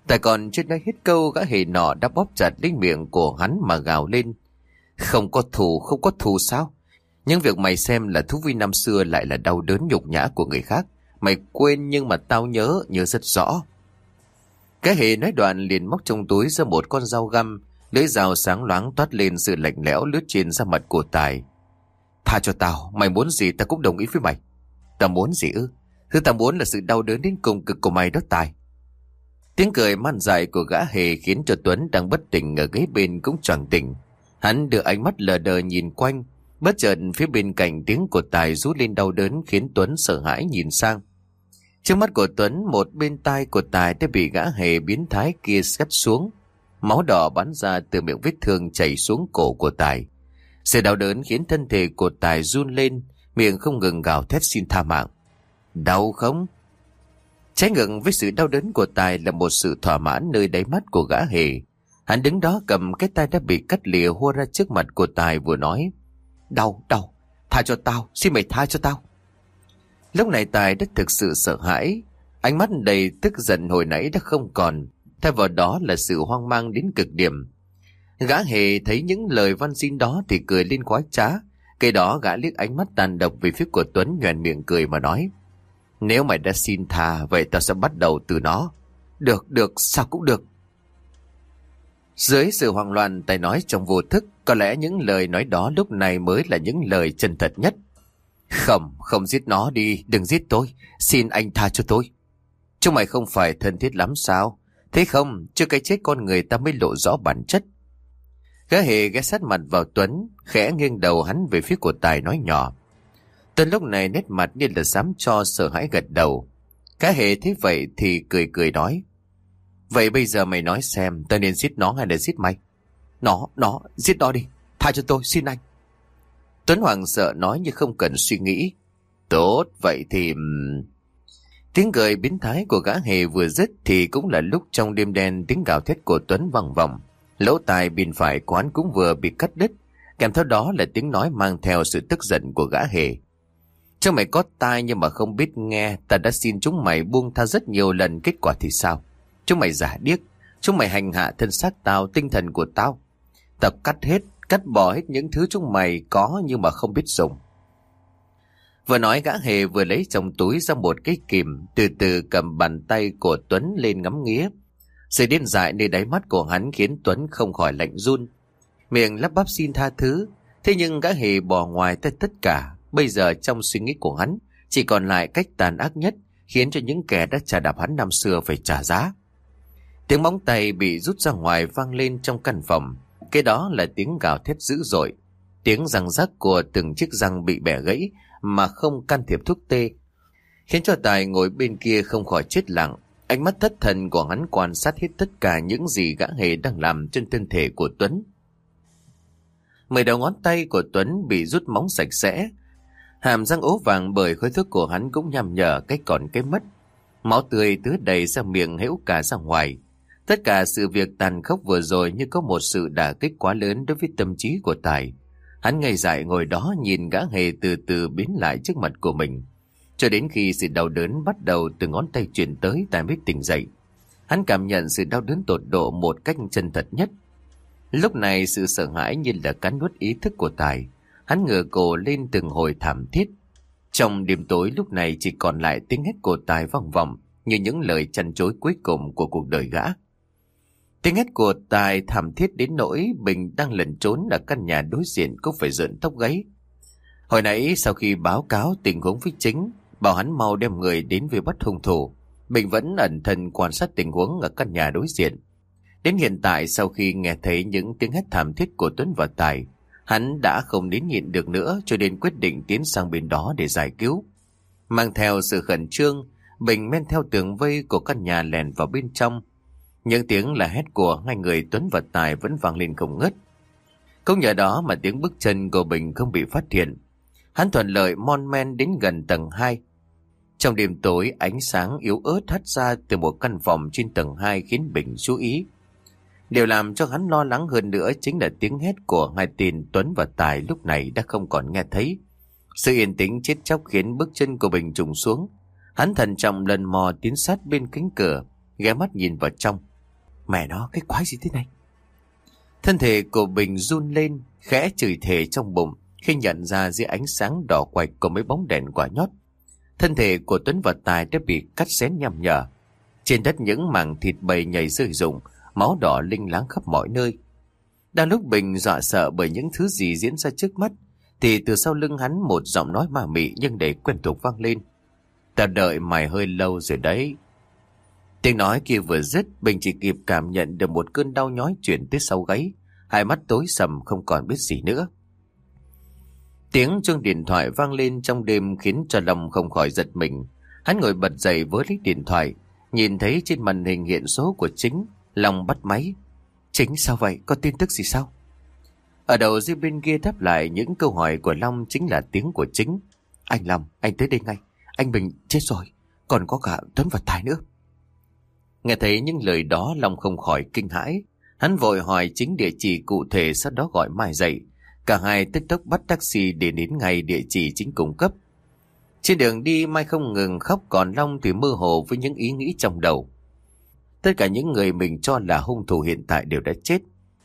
Tài còn chưa nói hết câu gã hề nọ đã bóp chặt đến miệng của hắn mà gào lên. Không có thù, không có thù sao? Những việc mày xem là thú vui năm xưa lại là đau đớn nhục nhã của người khác. Mày quên nhưng mà tao nhớ, nhớ rất rõ. Cái hề nói đoạn liền móc trong túi ra một con dao găm, lưỡi dao sáng loáng toát lên sự lạnh lẽo lướt trên da mặt của Tài. Tha cho tao, mày muốn gì tao cũng đồng ý với mày. Tao muốn gì ư? Thứ tao muốn là sự đau đớn đến cùng cực của mày đó Tài. Tiếng cười man dại của gã hề khiến cho Tuấn đang bất tỉnh ở ghế bên cũng tròn tỉnh. Hắn đưa ánh mắt lờ đờ nhìn quanh, bất chợt phía bên cạnh tiếng của Tài rút lên đau đớn khiến Tuấn sợ hãi nhìn sang. Trước mắt của Tuấn, một bên tai của Tài đã bị gã hề biến thái kia cắt xuống. Máu đỏ bắn ra từ miệng vết thương chảy xuống cổ của Tài. Sự đau đớn khiến thân thể của Tài run lên, miệng không ngừng gào thét xin tha mạng. Đau không? Trái ngược với sự đau đớn của Tài là một sự thỏa mãn nơi đáy mắt của gã hề. Hắn đứng đó cầm cái tay đã bị cắt lìa hua ra trước mặt của Tài vừa nói. Đau, đau, tha cho tao, xin mày tha cho tao. Lúc này Tài đã thực sự sợ hãi. Ánh mắt đầy tức giận hồi nãy đã không còn, thay vào đó là sự hoang mang đến cực điểm. Gã hề thấy những lời văn xin đó thì cười lên quái trá. Cây đó gã liếc ánh mắt tàn độc về phía của Tuấn nhoèn miệng cười mà nói. Nếu mày đã xin tha, vậy tao sẽ bắt đầu từ nó. Được, được, sao cũng được. Dưới sự hoang loạn tài nói trong vô thức, có lẽ những lời nói đó lúc này mới là những lời chân thật nhất. Không, không giết nó đi, đừng giết tôi, xin anh tha cho tôi. Chúng mày không phải thân thiết lắm sao? Thế không, chưa cái chết con người ta mới lộ rõ bản chất. Gã hề ghé sát mặt vào Tuấn, khẽ nghiêng đầu hắn về phía của Tài nói nhỏ. Tuấn lúc này nét mặt như là dám cho sợ hãi gật đầu. Gã hề thấy vậy thì cười cười nói. Vậy bây giờ mày nói xem tao nên giết nó hay là giết mày? Nó, nó, giết nó đi. Tha cho tôi, xin anh. Tuấn Hoàng sợ nói như không cần suy nghĩ. Tốt, vậy thì... Tiếng cười biến thái của gã hề vừa dứt thì cũng là lúc trong đêm đen tiếng gào thét của Tuấn vang vọng. Lỗ tai bên phải quán cũng vừa bị cắt đứt, kèm theo đó là tiếng nói mang theo sự tức giận của gã hề. Chúng mày có tai nhưng mà không biết nghe, ta đã xin chúng mày buông tha rất nhiều lần kết quả thì sao? Chúng mày giả điếc, chúng mày hành hạ thân xác tao, tinh thần của tao. Tập cắt hết, cắt bỏ hết những thứ chúng mày có nhưng mà không biết dùng. Vừa nói gã hề vừa lấy trong túi ra một cái kìm, từ từ cầm bàn tay của Tuấn lên ngắm nghía. Sự điên dại nơi đáy mắt của hắn khiến Tuấn không khỏi lạnh run. Miệng lắp bắp xin tha thứ, thế nhưng gã hề bỏ ngoài tất tất cả. Bây giờ trong suy nghĩ của hắn, chỉ còn lại cách tàn ác nhất, khiến cho những kẻ đã trả đạp hắn năm xưa phải trả giá. Tiếng móng tay bị rút ra ngoài vang lên trong căn phòng. Cái đó là tiếng gào thét dữ dội. Tiếng răng rắc của từng chiếc răng bị bẻ gãy mà không can thiệp thuốc tê. Khiến cho Tài ngồi bên kia không khỏi chết lặng. Ánh mắt thất thần của hắn quan sát hết tất cả những gì gã hề đang làm trên thân thể của Tuấn. Mười đầu ngón tay của Tuấn bị rút móng sạch sẽ. Hàm răng ố vàng bởi khối thuốc của hắn cũng nhằm nhở cái còn cái mất. Máu tươi tứa đầy ra miệng hễu cả ra ngoài. Tất cả sự việc tàn khốc vừa rồi như có một sự đả kích quá lớn đối với tâm trí của Tài. Hắn ngây dại ngồi đó nhìn gã hề từ từ biến lại trước mặt của mình. Cho đến khi sự đau đớn bắt đầu từ ngón tay chuyển tới, Tài mới tỉnh dậy. Hắn cảm nhận sự đau đớn tột độ một cách chân thật nhất. Lúc này sự sợ hãi như là cắn nuốt ý thức của Tài. Hắn ngửa cổ lên từng hồi thảm thiết. Trong đêm tối lúc này chỉ còn lại tiếng hét cổ Tài vang vọng như những lời chăn chối cuối cùng của cuộc đời gã. Tiếng hét của Tài thảm thiết đến nỗi Bình đang lẩn trốn ở căn nhà đối diện cũng phải rợn tóc gáy. Hồi nãy sau khi báo cáo tình huống với chính, bảo hắn mau đem người đến về bắt hung thủ. Bình vẫn ẩn thân quan sát tình huống ở căn nhà đối diện. Đến hiện tại sau khi nghe thấy những tiếng hét thảm thiết của Tuấn và Tài, hắn đã không đến nhịn được nữa cho nên quyết định tiến sang bên đó để giải cứu. Mang theo sự khẩn trương, Bình men theo tường vây của căn nhà lèn vào bên trong, những tiếng là hét của hai người Tuấn và Tài vẫn vang lên không ngớt. Không nhờ đó mà tiếng bước chân của Bình không bị phát hiện. Hắn thuận lợi mon men đến gần tầng 2. Trong đêm tối, ánh sáng yếu ớt hắt ra từ một căn phòng trên tầng 2 khiến Bình chú ý. Điều làm cho hắn lo lắng hơn nữa chính là tiếng hét của hai tin Tuấn và Tài lúc này đã không còn nghe thấy. Sự yên tĩnh chết chóc khiến bước chân của Bình trùng xuống. Hắn thận trọng lần mò tiến sát bên cánh cửa, ghé mắt nhìn vào trong. Mẹ nó, cái quái gì thế này? Thân thể của Bình run lên, khẽ chửi thề trong bụng khi nhận ra dưới ánh sáng đỏ quạch của mấy bóng đèn quả nhót. Thân thể của Tuấn và Tài đã bị cắt xén nhằm nhở. Trên đất những mảng thịt bầy nhảy rơi rụng, máu đỏ linh láng khắp mọi nơi. Đang lúc Bình dọa sợ bởi những thứ gì diễn ra trước mắt, thì từ sau lưng hắn một giọng nói mà mị nhưng đầy quen thuộc vang lên. Ta đợi mày hơi lâu rồi đấy. Tiếng nói kia vừa dứt, Bình chỉ kịp cảm nhận được một cơn đau nhói chuyển tới sau gáy. Hai mắt tối sầm không còn biết gì nữa. Tiếng chuông điện thoại vang lên trong đêm khiến cho lòng không khỏi giật mình. Hắn ngồi bật dậy với lấy điện thoại, nhìn thấy trên màn hình hiện số của chính, lòng bắt máy. Chính sao vậy? Có tin tức gì sao? Ở đầu dưới bên kia đáp lại những câu hỏi của Long chính là tiếng của chính. Anh Long, anh tới đây ngay. Anh Bình chết rồi. Còn có cả Tuấn và Tài nữa. Nghe thấy những lời đó Long không khỏi kinh hãi. Hắn vội hỏi chính địa chỉ cụ thể sau đó gọi Mai dậy. Cả hai tức tốc bắt taxi để đến ngay địa chỉ chính cung cấp. Trên đường đi Mai không ngừng khóc còn Long thì mơ hồ với những ý nghĩ trong đầu. Tất cả những người mình cho là hung thủ hiện tại đều đã chết.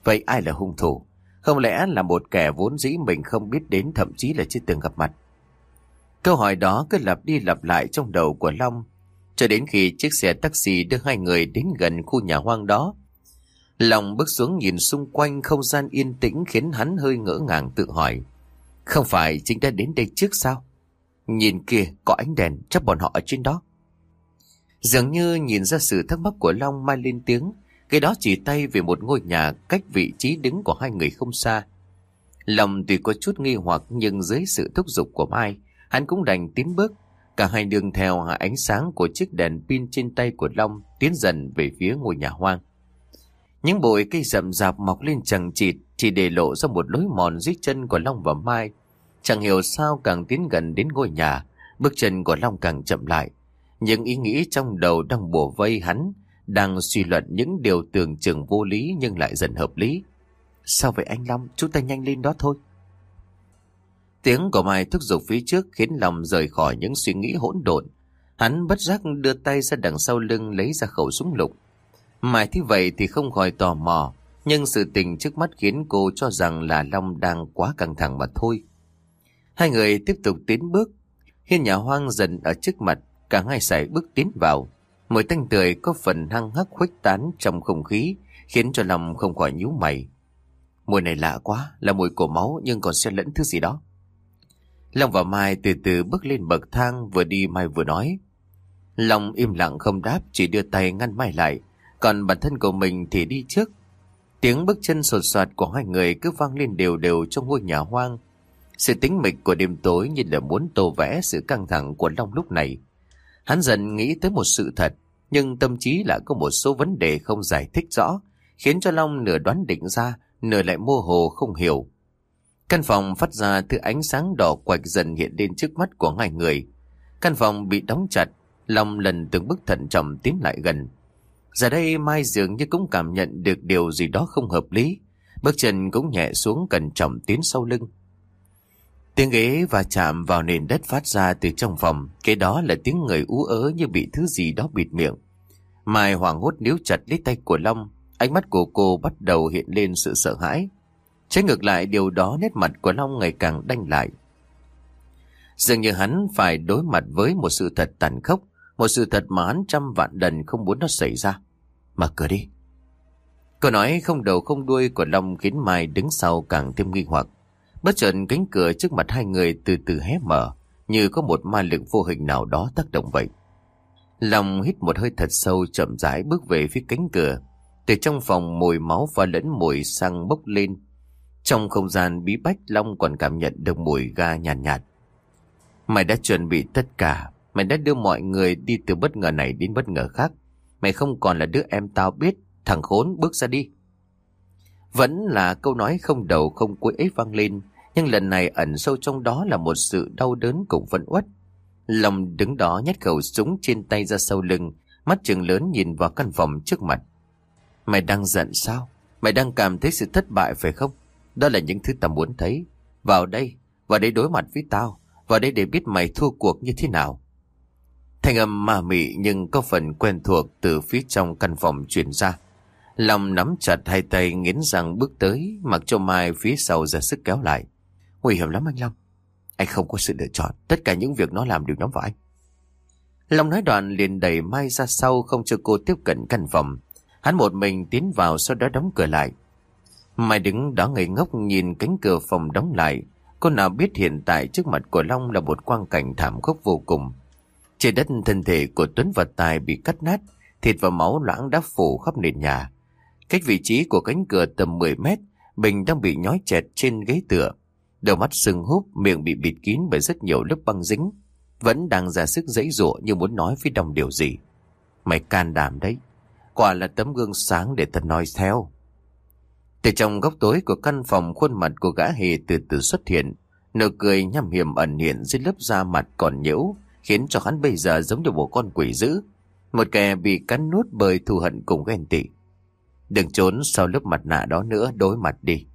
Vậy ai là hung thủ? Không lẽ là một kẻ vốn dĩ mình không biết đến, thậm chí là chưa từng gặp mặt? Câu hỏi đó cứ lặp đi lặp lại trong đầu của Long, cho đến khi chiếc xe taxi đưa hai người đến gần khu nhà hoang đó. Long bước xuống nhìn xung quanh không gian yên tĩnh khiến hắn hơi ngỡ ngàng tự hỏi. Không phải chính đã đến đây trước sao? Nhìn kia có ánh đèn, chắc bọn họ ở trên đó. Dường như nhìn ra sự thắc mắc của Long Mai lên tiếng. Cái đó chỉ tay về một ngôi nhà cách vị trí đứng của hai người không xa. Lòng tuy có chút nghi hoặc nhưng dưới sự thúc giục của Mai, hắn cũng đành tiến bước. Cả hai đường theo ánh sáng của chiếc đèn pin trên tay của Long tiến dần về phía ngôi nhà hoang. Những bụi cây rậm rạp mọc lên chẳng chịt chỉ để lộ ra một lối mòn dưới chân của Long và Mai. Chẳng hiểu sao càng tiến gần đến ngôi nhà, bước chân của Long càng chậm lại. Những ý nghĩ trong đầu đang bùa vây hắn, đang suy luận những điều tưởng chừng vô lý nhưng lại dần hợp lý. Sao vậy anh Long, chúng ta nhanh lên đó thôi. Tiếng của Mai thúc giục phía trước khiến lòng rời khỏi những suy nghĩ hỗn độn. Hắn bất giác đưa tay ra đằng sau lưng lấy ra khẩu súng lục. Mai thế vậy thì không khỏi tò mò, nhưng sự tình trước mắt khiến cô cho rằng là Long đang quá căng thẳng mà thôi. Hai người tiếp tục tiến bước, hiên nhà hoang dần ở trước mặt, cả hai sải bước tiến vào. Mùi tanh tươi có phần hăng hắc khuếch tán trong không khí, khiến cho lòng không khỏi nhíu mày. Mùi này lạ quá, là mùi của máu nhưng còn xen lẫn thứ gì đó. Long và Mai từ từ bước lên bậc thang vừa đi Mai vừa nói. Long im lặng không đáp chỉ đưa tay ngăn Mai lại. Còn bản thân của mình thì đi trước. Tiếng bước chân sột soạt của hai người cứ vang lên đều đều trong ngôi nhà hoang. Sự tĩnh mịch của đêm tối như là muốn tô vẽ sự căng thẳng của Long lúc này. Hắn dần nghĩ tới một sự thật, nhưng tâm trí lại có một số vấn đề không giải thích rõ, khiến cho Long nửa đoán định ra, nửa lại mơ hồ không hiểu. Căn phòng phát ra thứ ánh sáng đỏ quạch dần hiện lên trước mắt của hai người. Căn phòng bị đóng chặt, Long lần từng bước thận trọng tiến lại gần. Giờ đây Mai dường như cũng cảm nhận được điều gì đó không hợp lý. Bước chân cũng nhẹ xuống cẩn trọng tiến sau lưng. Tiếng ghế và chạm vào nền đất phát ra từ trong phòng. Cái đó là tiếng người ú ớ như bị thứ gì đó bịt miệng. Mai hoảng hốt níu chặt lấy tay của Long. Ánh mắt của cô bắt đầu hiện lên sự sợ hãi. Trái ngược lại điều đó nét mặt của Long ngày càng đanh lại. Dường như hắn phải đối mặt với một sự thật tàn khốc, một sự thật mà hắn trăm vạn lần không muốn nó xảy ra. Mở cửa đi. Câu nói không đầu không đuôi của Long khiến Mai đứng sau càng thêm nghi hoặc. Bất chợt cánh cửa trước mặt hai người từ từ hé mở, như có một ma lực vô hình nào đó tác động vậy. Long hít một hơi thật sâu chậm rãi bước về phía cánh cửa. Từ trong phòng mùi máu và lẫn mùi xăng bốc lên. Trong không gian bí bách Long còn cảm nhận được mùi ga nhàn nhạt, nhạt. Mày đã chuẩn bị tất cả. Mày đã đưa mọi người đi từ bất ngờ này đến bất ngờ khác. Mày không còn là đứa em tao biết. Thằng khốn bước ra đi. Vẫn là câu nói không đầu không cuối ấy vang lên. Nhưng lần này ẩn sâu trong đó là một sự đau đớn cùng phẫn uất. Lòng đứng đó nhét khẩu súng trên tay ra sau lưng, mắt trường lớn nhìn vào căn phòng trước mặt. Mày đang giận sao? Mày đang cảm thấy sự thất bại phải không? Đó là những thứ tao muốn thấy. Vào đây, vào đây đối mặt với tao, vào đây để biết mày thua cuộc như thế nào. Thanh âm ma mị nhưng có phần quen thuộc từ phía trong căn phòng truyền ra. Lòng nắm chặt hai tay nghiến răng bước tới, mặc cho Mai phía sau ra sức kéo lại. Nguy hiểm lắm anh Long. Anh không có sự lựa chọn, tất cả những việc nó làm đều nhắm vào anh. Long nói đoạn liền đẩy Mai ra sau không cho cô tiếp cận căn phòng. Hắn một mình tiến vào sau đó đóng cửa lại. Mai đứng đó ngây ngốc nhìn cánh cửa phòng đóng lại. Cô nào biết hiện tại trước mặt của Long là một quang cảnh thảm khốc vô cùng. Trên đất thân thể của Tuấn và Tài bị cắt nát, thịt và máu loãng đã phủ khắp nền nhà. Cách vị trí của cánh cửa tầm 10 mét, Bình đang bị nhói chẹt trên ghế tựa. Đầu mắt sưng húp, miệng bị bịt kín bởi rất nhiều lớp băng dính. Vẫn đang ra sức dãy rụa như muốn nói với đồng điều gì. Mày can đảm đấy. Quả là tấm gương sáng để thật nói theo. Từ trong góc tối của căn phòng khuôn mặt của gã hề từ từ xuất hiện. Nụ cười nhằm hiểm ẩn hiện dưới lớp da mặt còn nhiễu, khiến cho hắn bây giờ giống như một con quỷ dữ. Một kẻ bị cắn nuốt bởi thù hận cùng ghen tị. Đừng trốn sau lớp mặt nạ đó nữa đối mặt đi.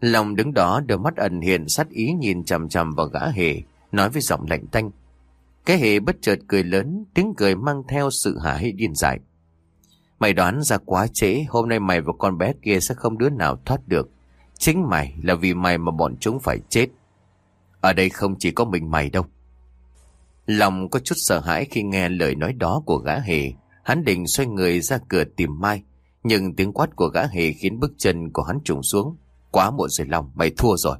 Lòng đứng đó đôi mắt ẩn hiện sát ý nhìn chằm chằm vào gã hề, nói với giọng lạnh tanh. Cái hề bất chợt cười lớn, tiếng cười mang theo sự hả hê điên dại. Mày đoán ra quá trễ, hôm nay mày và con bé kia sẽ không đứa nào thoát được. Chính mày là vì mày mà bọn chúng phải chết. Ở đây không chỉ có mình mày đâu. Lòng có chút sợ hãi khi nghe lời nói đó của gã hề. Hắn định xoay người ra cửa tìm Mai. Nhưng tiếng quát của gã hề khiến bước chân của hắn trùng xuống. Quá muộn rồi Long, mày thua rồi.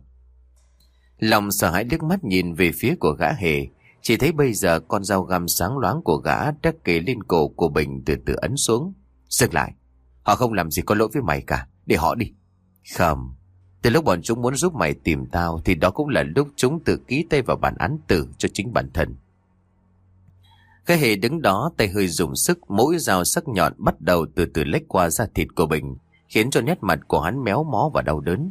Lòng sợ hãi liếc mắt nhìn về phía của gã hề. Chỉ thấy bây giờ con dao găm sáng loáng của gã đã kề lên cổ của Bình từ từ ấn xuống. Dừng lại. Họ không làm gì có lỗi với mày cả. Để họ đi. Không. Từ lúc bọn chúng muốn giúp mày tìm tao thì đó cũng là lúc chúng tự ký tay vào bản án tử cho chính bản thân. Cái hề đứng đó tay hơi dùng sức mỗi dao sắc nhọn bắt đầu từ từ lách qua da thịt của Bình khiến cho nét mặt của hắn méo mó và đau đớn.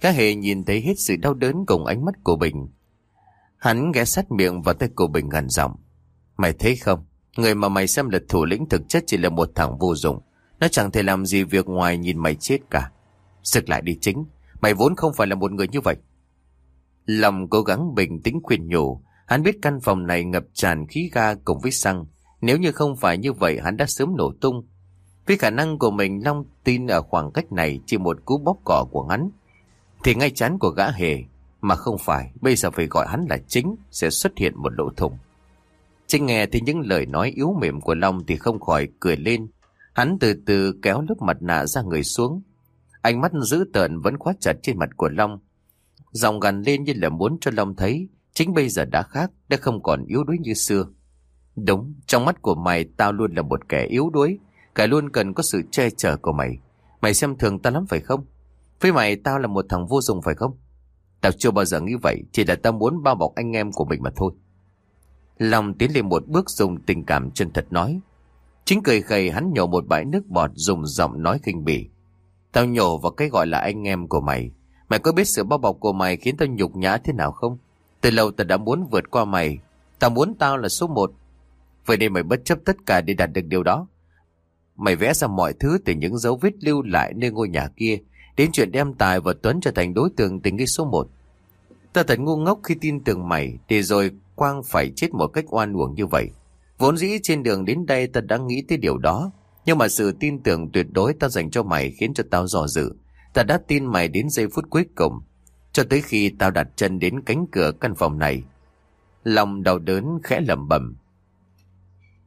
Cá hề nhìn thấy hết sự đau đớn cùng ánh mắt của Bình. Hắn ghé sát miệng vào tay của Bình gần giọng. Mày thấy không? Người mà mày xem là thủ lĩnh thực chất chỉ là một thằng vô dụng. Nó chẳng thể làm gì việc ngoài nhìn mày chết cả. Sực lại đi chính. Mày vốn không phải là một người như vậy. Lòng cố gắng bình tĩnh khuyên nhủ. Hắn biết căn phòng này ngập tràn khí ga cùng với xăng. Nếu như không phải như vậy, hắn đã sớm nổ tung. Với khả năng của mình Long tin ở khoảng cách này chỉ một cú bóp cỏ của hắn. Thì ngay chắn của gã hề. Mà không phải bây giờ phải gọi hắn là chính sẽ xuất hiện một lỗ thủng. Trinh nghe thì những lời nói yếu mềm của Long thì không khỏi cười lên. Hắn từ từ kéo lớp mặt nạ ra người xuống. Ánh mắt dữ tợn vẫn khóa chặt trên mặt của Long. Dòng gần lên như là muốn cho Long thấy chính bây giờ đã khác, đã không còn yếu đuối như xưa. Đúng, trong mắt của mày tao luôn là một kẻ yếu đuối, cả luôn cần có sự che chở của mày. Mày xem thường tao lắm phải không? Với mày tao là một thằng vô dụng phải không? Tao chưa bao giờ nghĩ vậy, chỉ là tao muốn bao bọc anh em của mình mà thôi. lòng tiến lên một bước dùng tình cảm chân thật nói. Chính cười khẩy hắn nhổ một bãi nước bọt dùng giọng nói khinh bỉ. Tao nhổ vào cái gọi là anh em của mày. Mày có biết sự bao bọc của mày khiến tao nhục nhã thế nào không? Từ lâu tao đã muốn vượt qua mày. Tao muốn tao là số một. Vậy nên mày bất chấp tất cả để đạt được điều đó. Mày vẽ ra mọi thứ từ những dấu vết lưu lại nơi ngôi nhà kia, đến chuyện đem Tài và Tuấn trở thành đối tượng tình nghi số một. Ta thật ngu ngốc khi tin tưởng mày, để rồi Quang phải chết một cách oan uổng như vậy. Vốn dĩ trên đường đến đây ta đã nghĩ tới điều đó. Nhưng mà sự tin tưởng tuyệt đối ta dành cho mày khiến cho tao dò dự. Ta đã tin mày đến giây phút cuối cùng. Cho tới khi tao đặt chân đến cánh cửa căn phòng này. Lòng đau đớn khẽ lẩm bẩm.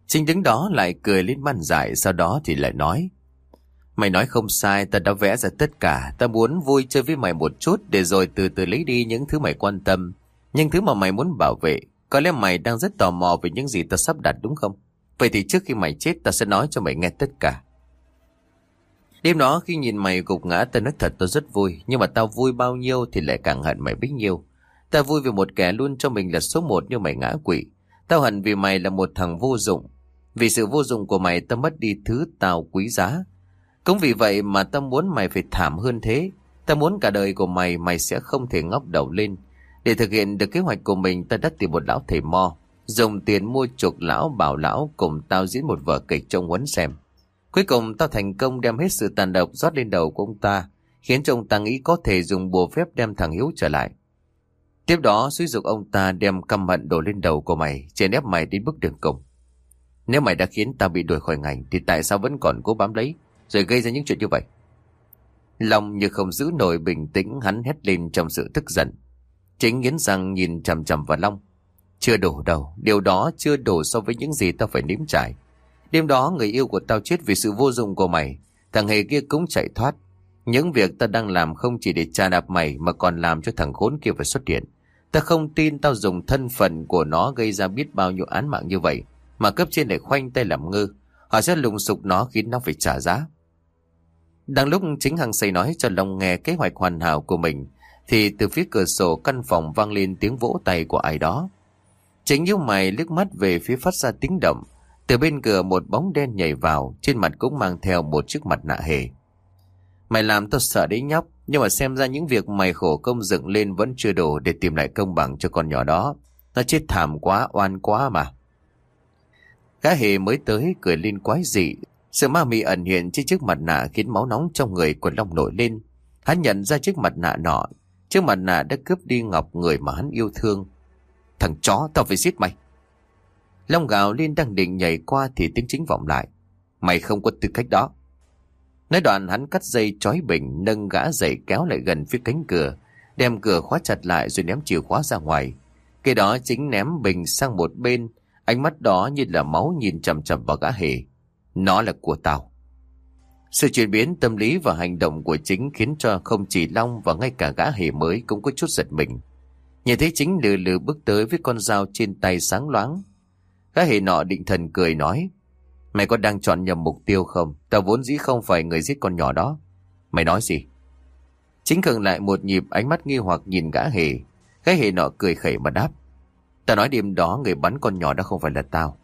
Trinh đứng đó lại cười lên man dại sau đó thì lại nói. Mày nói không sai, ta đã vẽ ra tất cả. Ta muốn vui chơi với mày một chút để rồi từ từ lấy đi những thứ mày quan tâm. Nhưng thứ mà mày muốn bảo vệ có lẽ mày đang rất tò mò về những gì ta sắp đặt đúng không? Vậy thì trước khi mày chết ta sẽ nói cho mày nghe tất cả. Đêm đó khi nhìn mày gục ngã ta nói thật tôi rất vui. Nhưng mà tao vui bao nhiêu thì lại càng hận mày bấy nhiêu. Ta vui vì một kẻ luôn cho mình là số một như mày ngã quỷ. Tao hận vì mày là một thằng vô dụng. Vì sự vô dụng của mày, tao mất đi thứ tao quý giá. Cũng vì vậy mà tao muốn mày phải thảm hơn thế. Tao muốn cả đời của mày mày sẽ không thể ngóc đầu lên. Để thực hiện được kế hoạch của mình ta đã tìm một lão thầy mo, Dùng tiền mua chuộc lão, bảo lão cùng tao diễn một vở kịch trong huấn xem Cuối cùng, tao thành công đem hết sự tàn độc rót lên đầu của ông ta, Khiến cho ông ta nghĩ có thể dùng bùa phép đem thằng Hiếu trở lại Tiếp đó suy dục ông ta đem căm hận đổ lên đầu của mày, Chèn ép mày đến bước đường cùng nếu mày đã khiến tao bị đuổi khỏi ngành Thì tại sao vẫn còn cố bám lấy Rồi gây ra những chuyện như vậy Lòng như không giữ nổi bình tĩnh Hắn hét lên trong sự tức giận Chính nghiến răng nhìn chằm chằm vào Long. Chưa đủ đâu, điều đó chưa đủ so với những gì tao phải nếm trải. Đêm đó người yêu của tao chết vì sự vô dụng của mày. Thằng hề kia cũng chạy thoát. Những việc ta đang làm không chỉ để tra đạp mày mà còn làm cho thằng khốn kia phải xuất hiện. Ta không tin tao dùng thân phận của nó gây ra biết bao nhiêu án mạng như vậy. Mà cấp trên lại khoanh tay làm ngơ, Họ sẽ lùng sục nó khiến nó phải trả giá. Đang lúc chính Hằng xây nói cho Long nghe kế hoạch hoàn hảo của mình thì từ phía cửa sổ căn phòng vang lên tiếng vỗ tay của ai đó. Chính như mày liếc mắt về phía phát ra tiếng động. Từ bên cửa một bóng đen nhảy vào, trên mặt cũng mang theo một chiếc mặt nạ hề. Mày làm tao sợ đấy nhóc, nhưng mà xem ra những việc mày khổ công dựng lên vẫn chưa đủ để tìm lại công bằng cho con nhỏ đó. Nó chết thảm quá, oan quá mà. Gã hề mới tới cười lên quái dị. Sự ma mị ẩn hiện trên chiếc mặt nạ khiến máu nóng trong người của Long nổi lên. Hắn nhận ra chiếc mặt nạ nọ Chiếc mặt nạ đã cướp đi Ngọc người mà hắn yêu thương. Thằng chó tao phải giết mày. Long gào lên đang định nhảy qua thì tiếng chính vọng lại. Mày không có tư cách đó. Nói đoạn hắn cắt dây trói bình nâng gã dậy kéo lại gần phía cánh cửa, đem cửa khóa chặt lại rồi ném chìa khóa ra ngoài. Kế đó chính ném bình sang một bên, ánh mắt đó như là máu nhìn chầm chầm vào gã hề. Nó là của tao. Sự chuyển biến tâm lý và hành động của chính khiến cho không chỉ Long và ngay cả gã hề mới cũng có chút giật mình. Nhìn thấy chính lừ lừ bước tới với con dao trên tay sáng loáng. Gã hề nọ định thần cười nói. Mày có đang chọn nhầm mục tiêu không? Tao vốn dĩ không phải người giết con nhỏ đó. Mày nói gì? Chính cường lại một nhịp ánh mắt nghi hoặc nhìn gã hề. Gã hề nọ cười khẩy mà đáp. Tao nói đêm đó người bắn con nhỏ đó không phải là tao.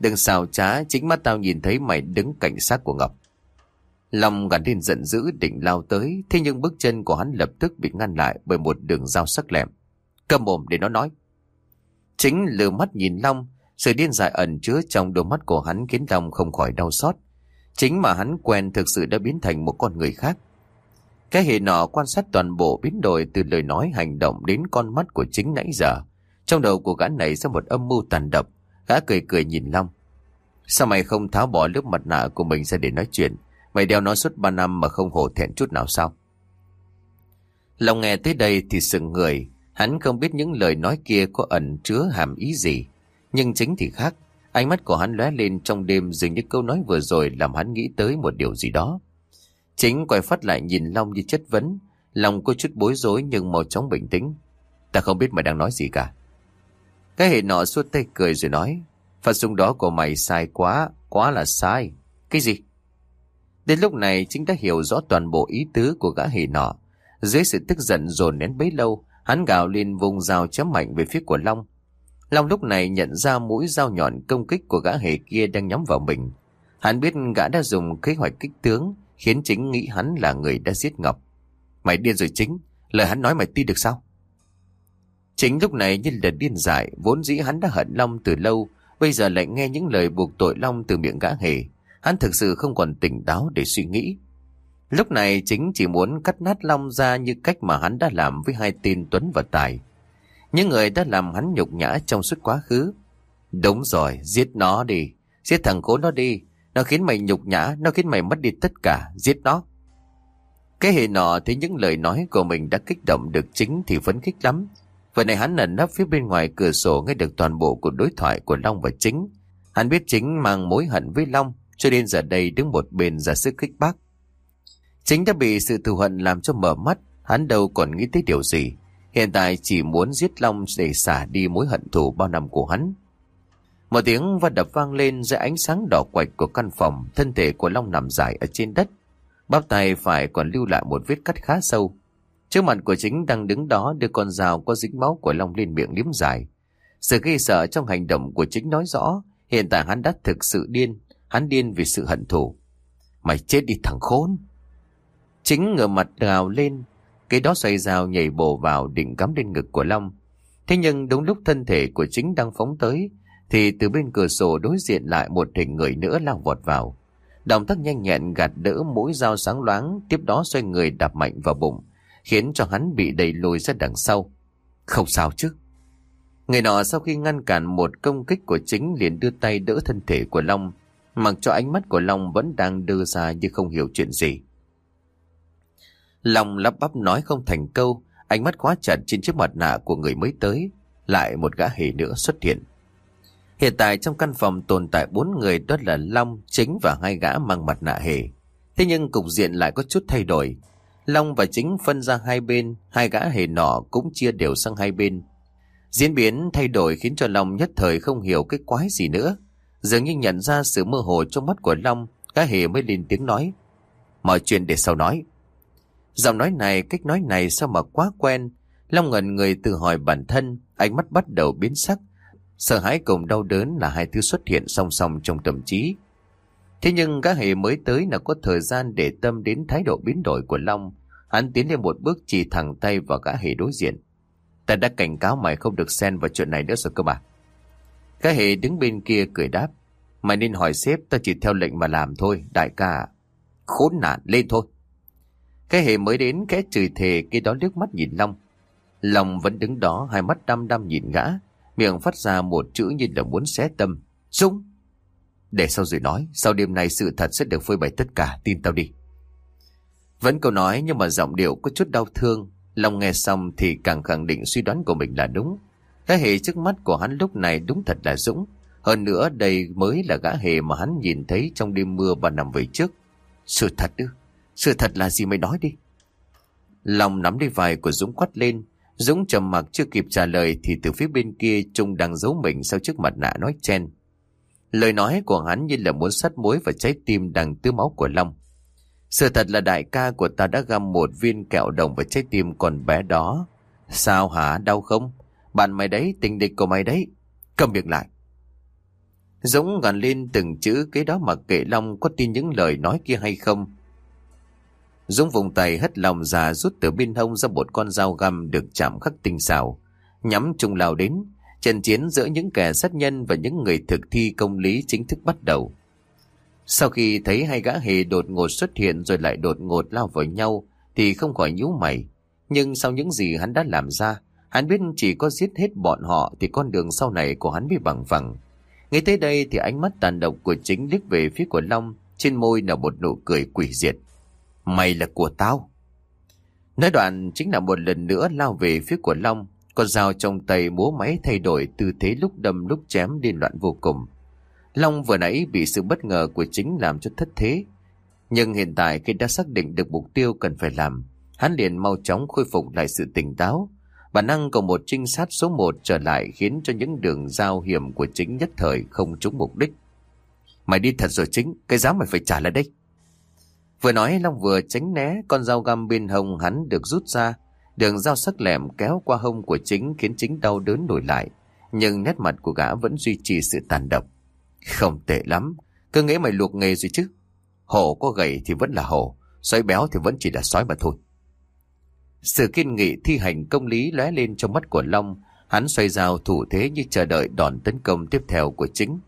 Đừng xào trá, chính mắt tao nhìn thấy mày đứng cảnh sát của Ngọc. Long gắn lên giận dữ định lao tới, thế nhưng bước chân của hắn lập tức bị ngăn lại bởi một đường dao sắc lẹm. Cầm mồm để nó nói. Chính lừa mắt nhìn Long, sự điên dại ẩn chứa trong đôi mắt của hắn khiến Long không khỏi đau xót. Chính mà hắn quen thực sự đã biến thành một con người khác. Cái hệ nọ quan sát toàn bộ biến đổi từ lời nói hành động đến con mắt của chính nãy giờ. Trong đầu của gã này ra một âm mưu tàn độc. Gã cười cười nhìn Long. Sao mày không tháo bỏ lớp mặt nạ của mình ra để nói chuyện? Mày đeo nó suốt ba năm mà không hổ thẹn chút nào sao? Long nghe tới đây thì sừng người. Hắn không biết những lời nói kia có ẩn chứa hàm ý gì. Nhưng chính thì khác. Ánh mắt của hắn lóe lên trong đêm dường như câu nói vừa rồi làm hắn nghĩ tới một điều gì đó. Chính quay phát lại nhìn Long như chất vấn. Long có chút bối rối nhưng màu chóng bình tĩnh. Ta không biết mày đang nói gì cả. Cái hệ nọ suốt tay cười rồi nói. Phát súng đó của mày sai quá, quá là sai. Cái gì? Đến lúc này chính đã hiểu rõ toàn bộ ý tứ của gã hề nọ. Dưới sự tức giận dồn nén bấy lâu, hắn gào lên vùng dao chém mạnh về phía của Long. Long lúc này nhận ra mũi dao nhọn công kích của gã hề kia đang nhắm vào mình. Hắn biết gã đã dùng kế hoạch kích tướng, khiến chính nghĩ hắn là người đã giết Ngọc. Mày điên rồi chính, lời hắn nói mày tin được sao? Chính lúc này như là điên dại, vốn dĩ hắn đã hận Long từ lâu, bây giờ lại nghe những lời buộc tội Long từ miệng gã hề. Hắn thực sự không còn tỉnh táo để suy nghĩ. Lúc này chính chỉ muốn cắt nát Long ra như cách mà hắn đã làm với hai tên Tuấn và Tài. Những người đã làm hắn nhục nhã trong suốt quá khứ. Đúng rồi, giết nó đi. Giết thằng cố nó đi. Nó khiến mày nhục nhã, nó khiến mày mất đi tất cả. Giết nó. Cái hệ nọ thấy những lời nói của mình đã kích động được chính thì phấn khích lắm. Vừa này hắn ẩn nấp phía bên ngoài cửa sổ nghe được toàn bộ cuộc đối thoại của Long và Chính. Hắn biết Chính mang mối hận với Long, cho nên giờ đây đứng một bên ra sức khích bác. Chính đã bị sự thù hận làm cho mở mắt, hắn đâu còn nghĩ tới điều gì. Hiện tại chỉ muốn giết Long để xả đi mối hận thù bao năm của hắn. Một tiếng va đập vang lên dưới ánh sáng đỏ quạch của căn phòng, thân thể của Long nằm dài ở trên đất. Bắp tay phải còn lưu lại một vết cắt khá sâu. Trước mặt của chính đang đứng đó đưa con dao có dính máu của Long lên miệng liếm dài. Sự ghi sợ trong hành động của chính nói rõ, hiện tại hắn đã thực sự điên, hắn điên vì sự hận thù. Mày chết đi thằng khốn. Chính ngửa mặt gào lên, cái đó xoay dao nhảy bổ vào định cắm lên ngực của Long. Thế nhưng đúng lúc thân thể của chính đang phóng tới, thì từ bên cửa sổ đối diện lại một hình người nữa lao vọt vào. Động tác nhanh nhẹn gạt đỡ mũi dao sáng loáng, tiếp đó xoay người đạp mạnh vào bụng, khiến cho hắn bị đẩy lùi ra đằng sau. Không sao chứ. Người nọ sau khi ngăn cản một công kích của chính liền đưa tay đỡ thân thể của Long, mặc cho ánh mắt của Long vẫn đang đưa ra như không hiểu chuyện gì. Long lắp bắp nói không thành câu, ánh mắt khóa chặt trên chiếc mặt nạ của người mới tới, lại một gã hề nữa xuất hiện. Hiện tại trong căn phòng tồn tại bốn người đó là Long, Chính và hai gã mang mặt nạ hề. Thế nhưng cục diện lại có chút thay đổi, Long và Chính phân ra hai bên, hai gã hề nọ cũng chia đều sang hai bên. Diễn biến thay đổi khiến cho Long nhất thời không hiểu cái quái gì nữa. Dường như nhận ra sự mơ hồ trong mắt của Long, gã hề mới lên tiếng nói. Mọi chuyện để sau nói. Giọng nói này, cách nói này sao mà quá quen. Long ngẩn người tự hỏi bản thân, ánh mắt bắt đầu biến sắc. Sợ hãi cùng đau đớn là hai thứ xuất hiện song song trong tâm trí. Thế nhưng gã hề mới tới là có thời gian để tâm đến thái độ biến đổi của Long. Hắn tiến lên một bước chỉ thẳng tay vào gã hề đối diện. Ta đã cảnh cáo mày không được xen vào chuyện này nữa rồi cơ mà. Gã hề đứng bên kia cười đáp. Mày nên hỏi sếp ta chỉ theo lệnh mà làm thôi, đại ca. Khốn nạn, lên thôi. Cái hề mới đến kẻ chửi thề kia đó nước mắt nhìn Long. Long vẫn đứng đó hai mắt đăm đăm nhìn gã. miệng phát ra một chữ như là muốn xé tâm. Dũng! Để sau rồi nói, sau đêm nay sự thật sẽ được phơi bày tất cả, tin tao đi. Vẫn câu nói nhưng mà giọng điệu có chút đau thương. Long nghe xong thì càng khẳng định suy đoán của mình là đúng. Cái hệ trước mắt của hắn lúc này đúng thật là Dũng. Hơn nữa đây mới là gã hề mà hắn nhìn thấy trong đêm mưa và nằm về trước. Sự thật ư? Sự thật là gì mày nói đi? Long nắm đi vai của Dũng quát lên. Dũng trầm mặc chưa kịp trả lời thì từ phía bên kia Trung đang giấu mình sau trước mặt nạ nói chen. Lời nói của hắn như là muốn sắt muối và trái tim đang tứ máu của Long. Sự thật là đại ca của ta đã găm một viên kẹo đồng vào trái tim con bé đó. Sao hả, đau không? Bạn mày đấy, tình địch của mày đấy. Cầm việc lại. Dũng gằn lên từng chữ cái đó mà kệ Long có tin những lời nói kia hay không. Dũng vùng tay hất lòng ra rút từ bên hông ra một con dao găm được chạm khắc tinh xảo. Nhắm trùng lao đến, trận chiến giữa những kẻ sát nhân và những người thực thi công lý chính thức bắt đầu. Sau khi thấy hai gã hề đột ngột xuất hiện rồi lại đột ngột lao vào nhau thì không khỏi nhíu mày. Nhưng sau những gì hắn đã làm ra, hắn biết chỉ có giết hết bọn họ thì con đường sau này của hắn bị bằng phẳng. Ngay tới đây thì ánh mắt tàn độc của chính liếc về phía của Long, trên môi là một nụ cười quỷ diệt. Mày là của tao. Nói đoạn chính là một lần nữa lao về phía của Long, con dao trong tay múa máy thay đổi tư thế lúc đâm lúc chém điên loạn vô cùng. Long vừa nãy bị sự bất ngờ của chính làm cho thất thế. Nhưng hiện tại khi đã xác định được mục tiêu cần phải làm, hắn liền mau chóng khôi phục lại sự tỉnh táo. Bản năng của một trinh sát số 1 trở lại khiến cho những đường giao hiểm của chính nhất thời không trúng mục đích. Mày đi thật rồi chính, cái giá mày phải trả lại đây. Vừa nói Long vừa tránh né, con dao găm bên hồng hắn được rút ra. Đường dao sắc lẻm kéo qua hông của chính khiến chính đau đớn nổi lại. Nhưng nét mặt của gã vẫn duy trì sự tàn độc. Không tệ lắm, cứ nghĩ mày luộc nghề rồi chứ. Hổ có gầy thì vẫn là hổ, sói béo thì vẫn chỉ là sói mà thôi. Sự kiên nghị thi hành công lý lóe lên trong mắt của Long, hắn xoay dao thủ thế như chờ đợi đòn tấn công tiếp theo của chính.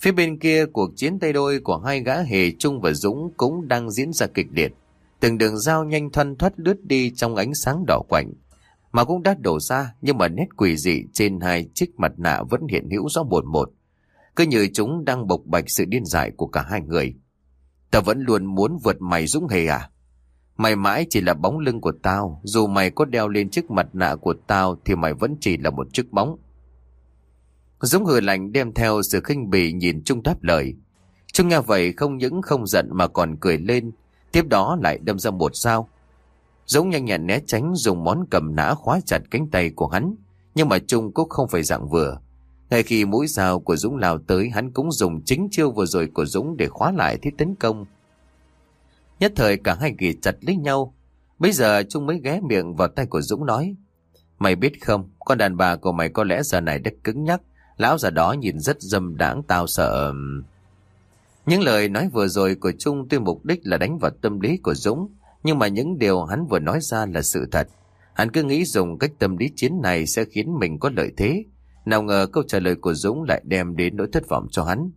Phía bên kia cuộc chiến tay đôi của hai gã hề Trung và Dũng cũng đang diễn ra kịch liệt. Từng đường dao nhanh thoăn thoắt lướt đi trong ánh sáng đỏ quạnh. Mà cũng đã đổ ra nhưng mà nét quỷ dị trên hai chiếc mặt nạ vẫn hiện hữu rõ một một. Cứ như chúng đang bộc bạch sự điên dại của cả hai người. Ta vẫn luôn muốn vượt mày Dũng hề à? Mày mãi chỉ là bóng lưng của tao, dù mày có đeo lên chiếc mặt nạ của tao thì mày vẫn chỉ là một chiếc bóng. Dũng hừ lạnh đem theo sự khinh bỉ nhìn Trung đáp lời. Trung nghe vậy không những không giận mà còn cười lên, tiếp đó lại đâm ra một dao. Dũng nhanh nhẹn né tránh dùng món cầm nã khóa chặt cánh tay của hắn, nhưng mà Trung cũng không phải dạng vừa. Ngay khi mũi dao của Dũng lao tới, hắn cũng dùng chính chiêu vừa rồi của Dũng để khóa lại thiết tấn công. Nhất thời cả hai ghi chặt lấy nhau. Bây giờ Trung mới ghé miệng vào tay của Dũng nói. Mày biết không, con đàn bà của mày có lẽ giờ này đã cứng nhắc. Lão già đó nhìn rất dâm đáng tao sợ... Những lời nói vừa rồi của Trung tuy mục đích là đánh vào tâm lý của Dũng, nhưng mà những điều hắn vừa nói ra là sự thật. Hắn cứ nghĩ dùng cách tâm lý chiến này sẽ khiến mình có lợi thế. Nào ngờ câu trả lời của Dũng lại đem đến nỗi thất vọng cho hắn.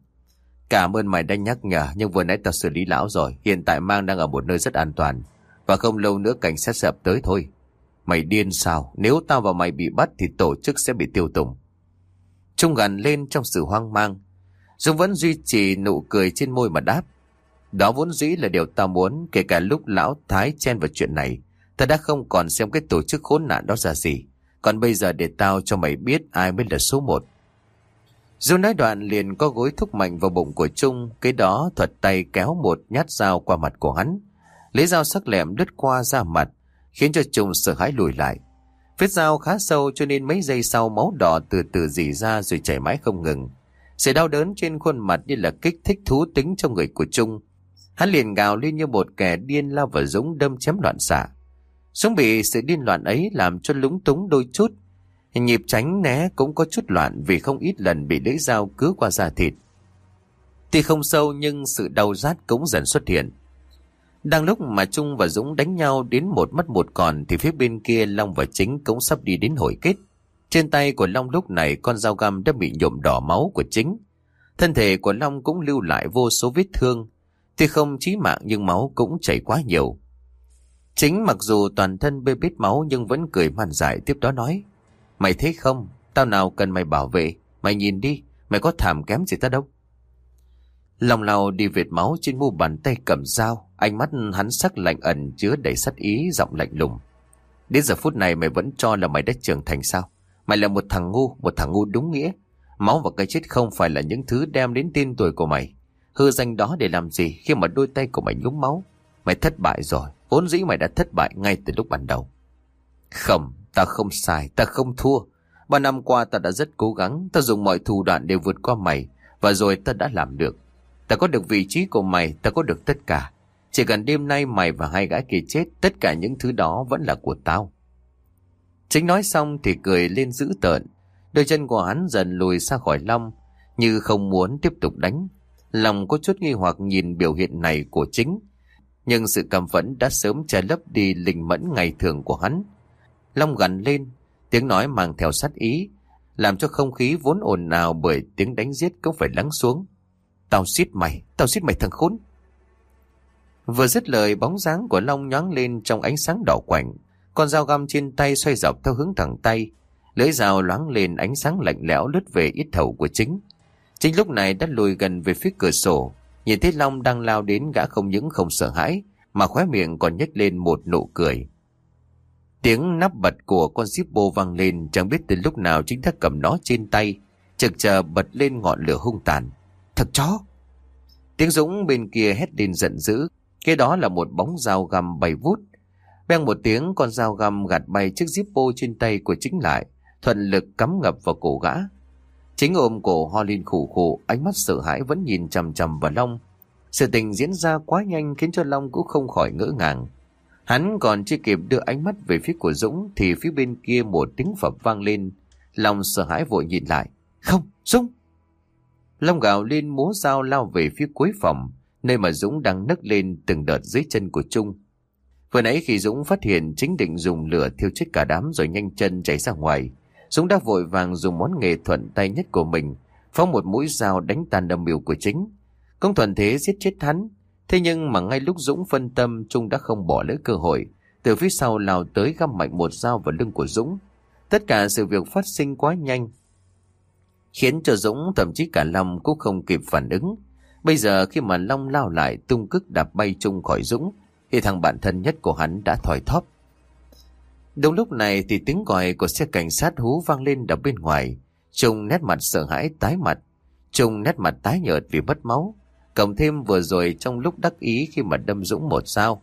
Cảm ơn mày đã nhắc nhở, nhưng vừa nãy tao xử lý lão rồi. Hiện tại Mang đang ở một nơi rất an toàn. Và không lâu nữa cảnh sát sẽ tới thôi. Mày điên sao? Nếu tao và mày bị bắt thì tổ chức sẽ bị tiêu tùng. Trung gần lên trong sự hoang mang. Dung vẫn duy trì nụ cười trên môi mà đáp. Đó vốn dĩ là điều tao muốn, kể cả lúc lão Thái chen vào chuyện này. Ta đã không còn xem cái tổ chức khốn nạn đó ra gì. Còn bây giờ để tao cho mày biết ai mới là số một. Dung nói đoạn liền có gối thúc mạnh vào bụng của Trung, cái đó thuật tay kéo một nhát dao qua mặt của hắn. Lấy dao sắc lẹm đứt qua da mặt, khiến cho Trung sợ hãi lùi lại. Vết dao khá sâu cho nên mấy giây sau máu đỏ từ từ dì ra rồi chảy mãi không ngừng. Sự đau đớn trên khuôn mặt như là kích thích thú tính trong người của Trung. Hắn liền gào lên như một kẻ điên lao vào Dũng đâm chém loạn xạ. Dũng bị sự điên loạn ấy làm cho lúng túng đôi chút. Nhịp tránh né cũng có chút loạn vì không ít lần bị lưỡi dao cứa qua da thịt. Tuy không sâu nhưng sự đau rát cũng dần xuất hiện. Đang lúc mà Trung và Dũng đánh nhau đến một mất một còn thì phía bên kia Long và Chính cũng sắp đi đến hồi kết. Trên tay của Long lúc này con dao găm đã bị nhuộm đỏ máu của Chính. Thân thể của Long cũng lưu lại vô số vết thương. Tuy không chí mạng nhưng máu cũng chảy quá nhiều. Chính mặc dù toàn thân bê bết máu nhưng vẫn cười man dại tiếp đó nói. Mày thấy không? Tao nào cần mày bảo vệ. Mày nhìn đi, mày có thảm kém gì ta đâu. Lòng lao đi vệt máu trên mu bàn tay cầm dao, ánh mắt hắn sắc lạnh ẩn chứa đầy sắt ý, giọng lạnh lùng. Đến giờ phút này mày vẫn cho là mày đã trưởng thành sao? Mày là một thằng ngu, một thằng ngu đúng nghĩa. Máu và cái chết không phải là những thứ đem đến tên tuổi của mày. Hư danh đó để làm gì khi mà đôi tay của mày nhúng máu? Mày thất bại rồi, vốn dĩ mày đã thất bại ngay từ lúc ban đầu. Không, ta không sai, ta không thua. Ba năm qua ta đã rất cố gắng, ta dùng mọi thủ đoạn để vượt qua mày, và rồi ta đã làm được. Ta có được vị trí của mày, ta có được tất cả. Chỉ cần đêm nay mày và hai gái kia chết, tất cả những thứ đó vẫn là của tao. Chính nói xong thì cười lên dữ tợn. Đôi chân của hắn dần lùi xa khỏi Long, như không muốn tiếp tục đánh. Lòng có chút nghi hoặc nhìn biểu hiện này của chính. Nhưng sự cảm phẫn đã sớm che lấp đi linh mẫn ngày thường của hắn. Long gằn lên, tiếng nói mang theo sát ý, làm cho không khí vốn ồn ào bởi tiếng đánh giết cũng phải lắng xuống. Tao giết mày, tao giết mày thằng khốn. Vừa dứt lời bóng dáng của Long nhoáng lên trong ánh sáng đỏ quạnh. Con dao găm trên tay xoay dọc theo hướng thẳng tay. Lưỡi dao loáng lên ánh sáng lạnh lẽo lướt về ít thầu của chính. Chính lúc này đã lùi gần về phía cửa sổ. Nhìn thấy Long đang lao đến gã không những không sợ hãi, mà khóe miệng còn nhếch lên một nụ cười. Tiếng nắp bật của con Zippo vang lên chẳng biết từ lúc nào chính đã cầm nó trên tay, chực chờ bật lên ngọn lửa hung tàn. Thật chó! Tiếng Dũng bên kia hét lên giận dữ, cái đó là một bóng dao găm bay vút. Beng một tiếng con dao găm gạt bay chiếc Zippo trên tay của chính lại, thuận lực cắm ngập vào cổ gã. Chính ôm cổ ho lên khủ khủ, ánh mắt sợ hãi vẫn nhìn chầm chầm vào Long. Sự tình diễn ra quá nhanh khiến cho Long cũng không khỏi ngỡ ngàng. Hắn còn chưa kịp đưa ánh mắt về phía của Dũng thì phía bên kia một tiếng phập vang lên. Long sợ hãi vội nhìn lại. Không, Dũng! Long gạo lên múa dao lao về phía cuối phòng, nơi mà Dũng đang nấc lên từng đợt dưới chân của Trung. Vừa nãy khi Dũng phát hiện chính định dùng lửa thiêu chết cả đám rồi nhanh chân chạy ra ngoài, Dũng đã vội vàng dùng món nghề thuận tay nhất của mình, phóng một mũi dao đánh tan đâm biểu của chính. Công thuận thế giết chết hắn, thế nhưng mà ngay lúc Dũng phân tâm Trung đã không bỏ lỡ cơ hội, từ phía sau lao tới găm mạnh một dao vào lưng của Dũng. Tất cả sự việc phát sinh quá nhanh, khiến cho Dũng thậm chí cả Long cũng không kịp phản ứng. Bây giờ khi mà Long lao lại tung cức đạp bay Trung khỏi Dũng, thì thằng bạn thân nhất của hắn đã thòi thóp. Đúng lúc này thì tiếng gọi của xe cảnh sát hú vang lên ở bên ngoài. Trung nét mặt sợ hãi tái mặt. Trung nét mặt tái nhợt vì mất máu. Cộng thêm vừa rồi trong lúc đắc ý khi mà đâm Dũng một sao.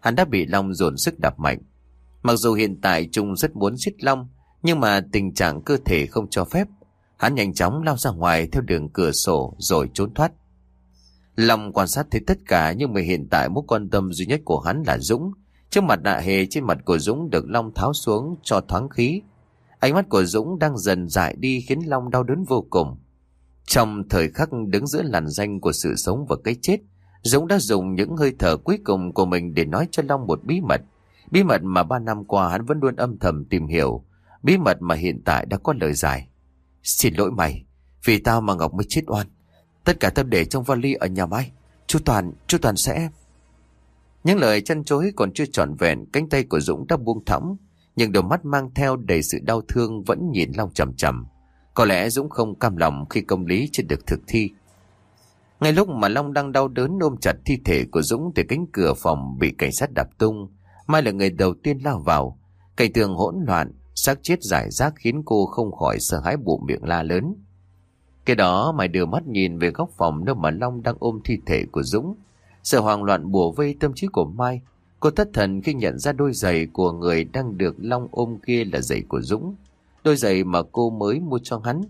Hắn đã bị Long dồn sức đạp mạnh. Mặc dù hiện tại Trung rất muốn giết Long, nhưng mà tình trạng cơ thể không cho phép. Hắn nhanh chóng lao ra ngoài theo đường cửa sổ rồi trốn thoát. Long quan sát thấy tất cả nhưng mà hiện tại mối quan tâm duy nhất của hắn là Dũng. Trước mặt nạ hề trên mặt của Dũng được Long tháo xuống cho thoáng khí. Ánh mắt của Dũng đang dần dại đi khiến Long đau đớn vô cùng. Trong thời khắc đứng giữa làn danh của sự sống và cái chết, Dũng đã dùng những hơi thở cuối cùng của mình để nói cho Long một bí mật. Bí mật mà ba năm qua hắn vẫn luôn âm thầm tìm hiểu. Bí mật mà hiện tại đã có lời giải. Xin lỗi mày, vì tao mà Ngọc mới chết oan. Tất cả tâm để trong vali ở nhà mai. Chú Toàn, chú Toàn sẽ... Những lời chăn chối còn chưa trọn vẹn, cánh tay của Dũng đã buông thõng, nhưng đôi mắt mang theo đầy sự đau thương vẫn nhìn Long chầm chầm. Có lẽ Dũng không cam lòng khi công lý chưa được thực thi. Ngay lúc mà Long đang đau đớn ôm chặt thi thể của Dũng thì cánh cửa phòng bị cảnh sát đạp tung. Mai là người đầu tiên lao vào. Cảnh tường hỗn loạn, xác chết giải rác khiến cô không khỏi sợ hãi bụng miệng la lớn. Cái đó mày đưa mắt nhìn về góc phòng nơi mà Long đang ôm thi thể của Dũng. Sợ hoang loạn bùa vây tâm trí của Mai. Cô thất thần khi nhận ra đôi giày của người đang được Long ôm kia là giày của Dũng. Đôi giày mà cô mới mua cho hắn.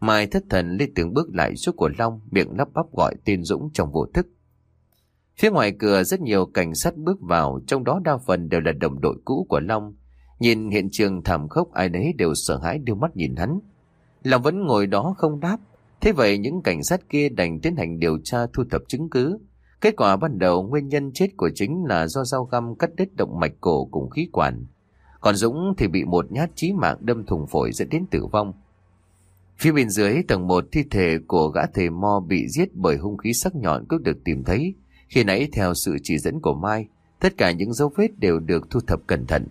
Mai thất thần lên từng bước lại suốt của Long, miệng lắp bắp gọi tên Dũng trong vô thức. Phía ngoài cửa rất nhiều cảnh sát bước vào, trong đó đa phần đều là đồng đội cũ của Long. Nhìn hiện trường thảm khốc ai nấy đều sợ hãi đưa mắt nhìn hắn. Long vẫn ngồi đó không đáp. Thế vậy những cảnh sát kia đành tiến hành điều tra thu thập chứng cứ. Kết quả ban đầu nguyên nhân chết của chính là do dao găm cắt đứt động mạch cổ cùng khí quản. Còn Dũng thì bị một nhát chí mạng đâm thùng phổi dẫn đến tử vong. Phía bên dưới tầng một thi thể của gã thầy mo bị giết bởi hung khí sắc nhọn cũng được tìm thấy. Khi nãy theo sự chỉ dẫn của Mai, tất cả những dấu vết đều được thu thập cẩn thận.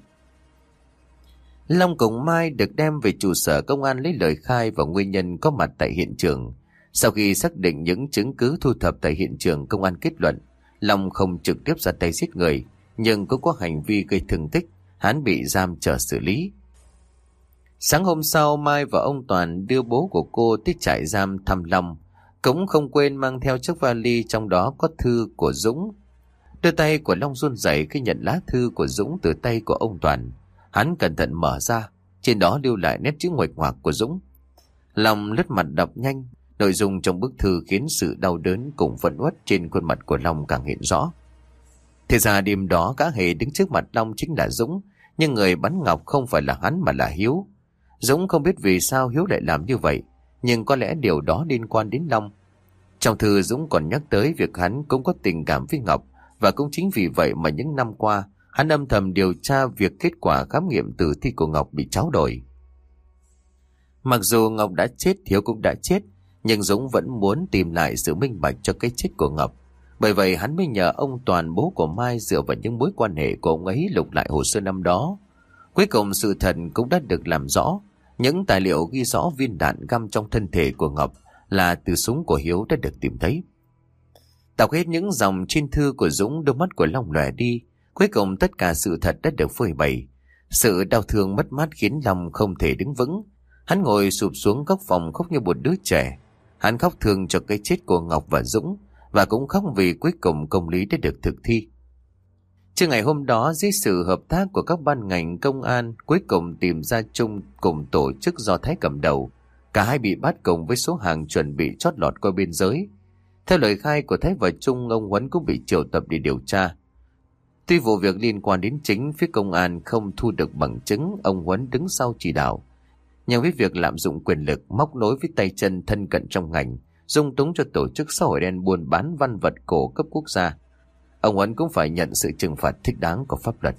Long cùng Mai được đem về trụ sở công an lấy lời khai và nguyên nhân có mặt tại hiện trường. Sau khi xác định những chứng cứ thu thập tại hiện trường công an kết luận, Long không trực tiếp ra tay giết người, nhưng cũng có hành vi gây thương tích, hắn bị giam chờ xử lý. Sáng hôm sau, Mai và ông Toàn đưa bố của cô tới trại giam thăm Long, cũng không quên mang theo chiếc vali trong đó có thư của Dũng. Đôi tay của Long run rẩy khi nhận lá thư của Dũng từ tay của ông Toàn. Hắn cẩn thận mở ra, trên đó lưu lại nét chữ nguệch ngoạc của Dũng. Long lướt mặt đọc nhanh, nội dung trong bức thư khiến sự đau đớn cùng phẫn uất trên khuôn mặt của Long càng hiện rõ. Thế ra đêm đó cả hề đứng trước mặt Long chính là Dũng, nhưng người bắn Ngọc không phải là hắn mà là Hiếu. Dũng không biết vì sao Hiếu lại làm như vậy, nhưng có lẽ điều đó liên quan đến Long. Trong thư Dũng còn nhắc tới việc hắn cũng có tình cảm với Ngọc, và cũng chính vì vậy mà những năm qua, hắn âm thầm điều tra việc kết quả khám nghiệm tử thi của Ngọc bị tráo đổi. Mặc dù Ngọc đã chết, Hiếu cũng đã chết, nhưng Dũng vẫn muốn tìm lại sự minh bạch cho cái chết của Ngọc. Bởi vậy hắn mới nhờ ông Toàn bố của Mai dựa vào những mối quan hệ của ông ấy lục lại hồ sơ năm đó. Cuối cùng sự thật cũng đã được làm rõ. Những tài liệu ghi rõ viên đạn găm trong thân thể của Ngọc là từ súng của Hiếu đã được tìm thấy. Đọc hết những dòng trên thư của Dũng đôi mắt của Long lòe đi. Cuối cùng tất cả sự thật đã được phơi bày. Sự đau thương mất mát khiến lòng không thể đứng vững. Hắn ngồi sụp xuống góc phòng khóc như một đứa trẻ. Hắn khóc thương cho cái chết của Ngọc và Dũng và cũng khóc vì cuối cùng công lý đã được thực thi. Trước ngày hôm đó, dưới sự hợp tác của các ban ngành công an, cuối cùng tìm ra chung cùng tổ chức do Thái cầm đầu. Cả hai bị bắt cùng với số hàng chuẩn bị chót lọt qua biên giới. Theo lời khai của Thái và Trung, ông Huấn cũng bị triệu tập để điều tra. Tuy vụ việc liên quan đến chính phía công an không thu được bằng chứng, ông Huấn đứng sau chỉ đạo. Nhưng với việc lạm dụng quyền lực, móc nối với tay chân thân cận trong ngành, dung túng cho tổ chức xã hội đen buôn bán văn vật cổ cấp quốc gia, ông Huấn cũng phải nhận sự trừng phạt thích đáng của pháp luật.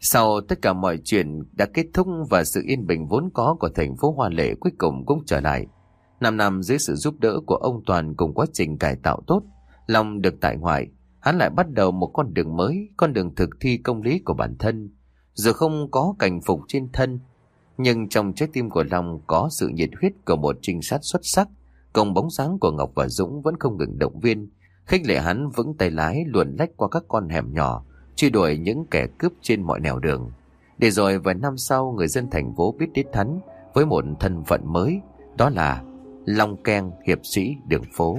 Sau tất cả mọi chuyện đã kết thúc và sự yên bình vốn có của thành phố Hoa Lệ cuối cùng cũng trở lại. Năm năm dưới sự giúp đỡ của ông Toàn cùng quá trình cải tạo tốt, Long được tại ngoại, hắn lại bắt đầu một con đường mới, con đường thực thi công lý của bản thân. Dù không có cảnh phục trên thân, nhưng trong trái tim của Long có sự nhiệt huyết của một trinh sát xuất sắc, cùng bóng sáng của Ngọc và Dũng vẫn không ngừng động viên, khích lệ hắn vững tay lái luồn lách qua các con hẻm nhỏ, truy đuổi những kẻ cướp trên mọi nẻo đường. Để rồi vài năm sau người dân thành phố biết đến hắn với một thân phận mới, đó là Long Keng hiệp sĩ đường phố.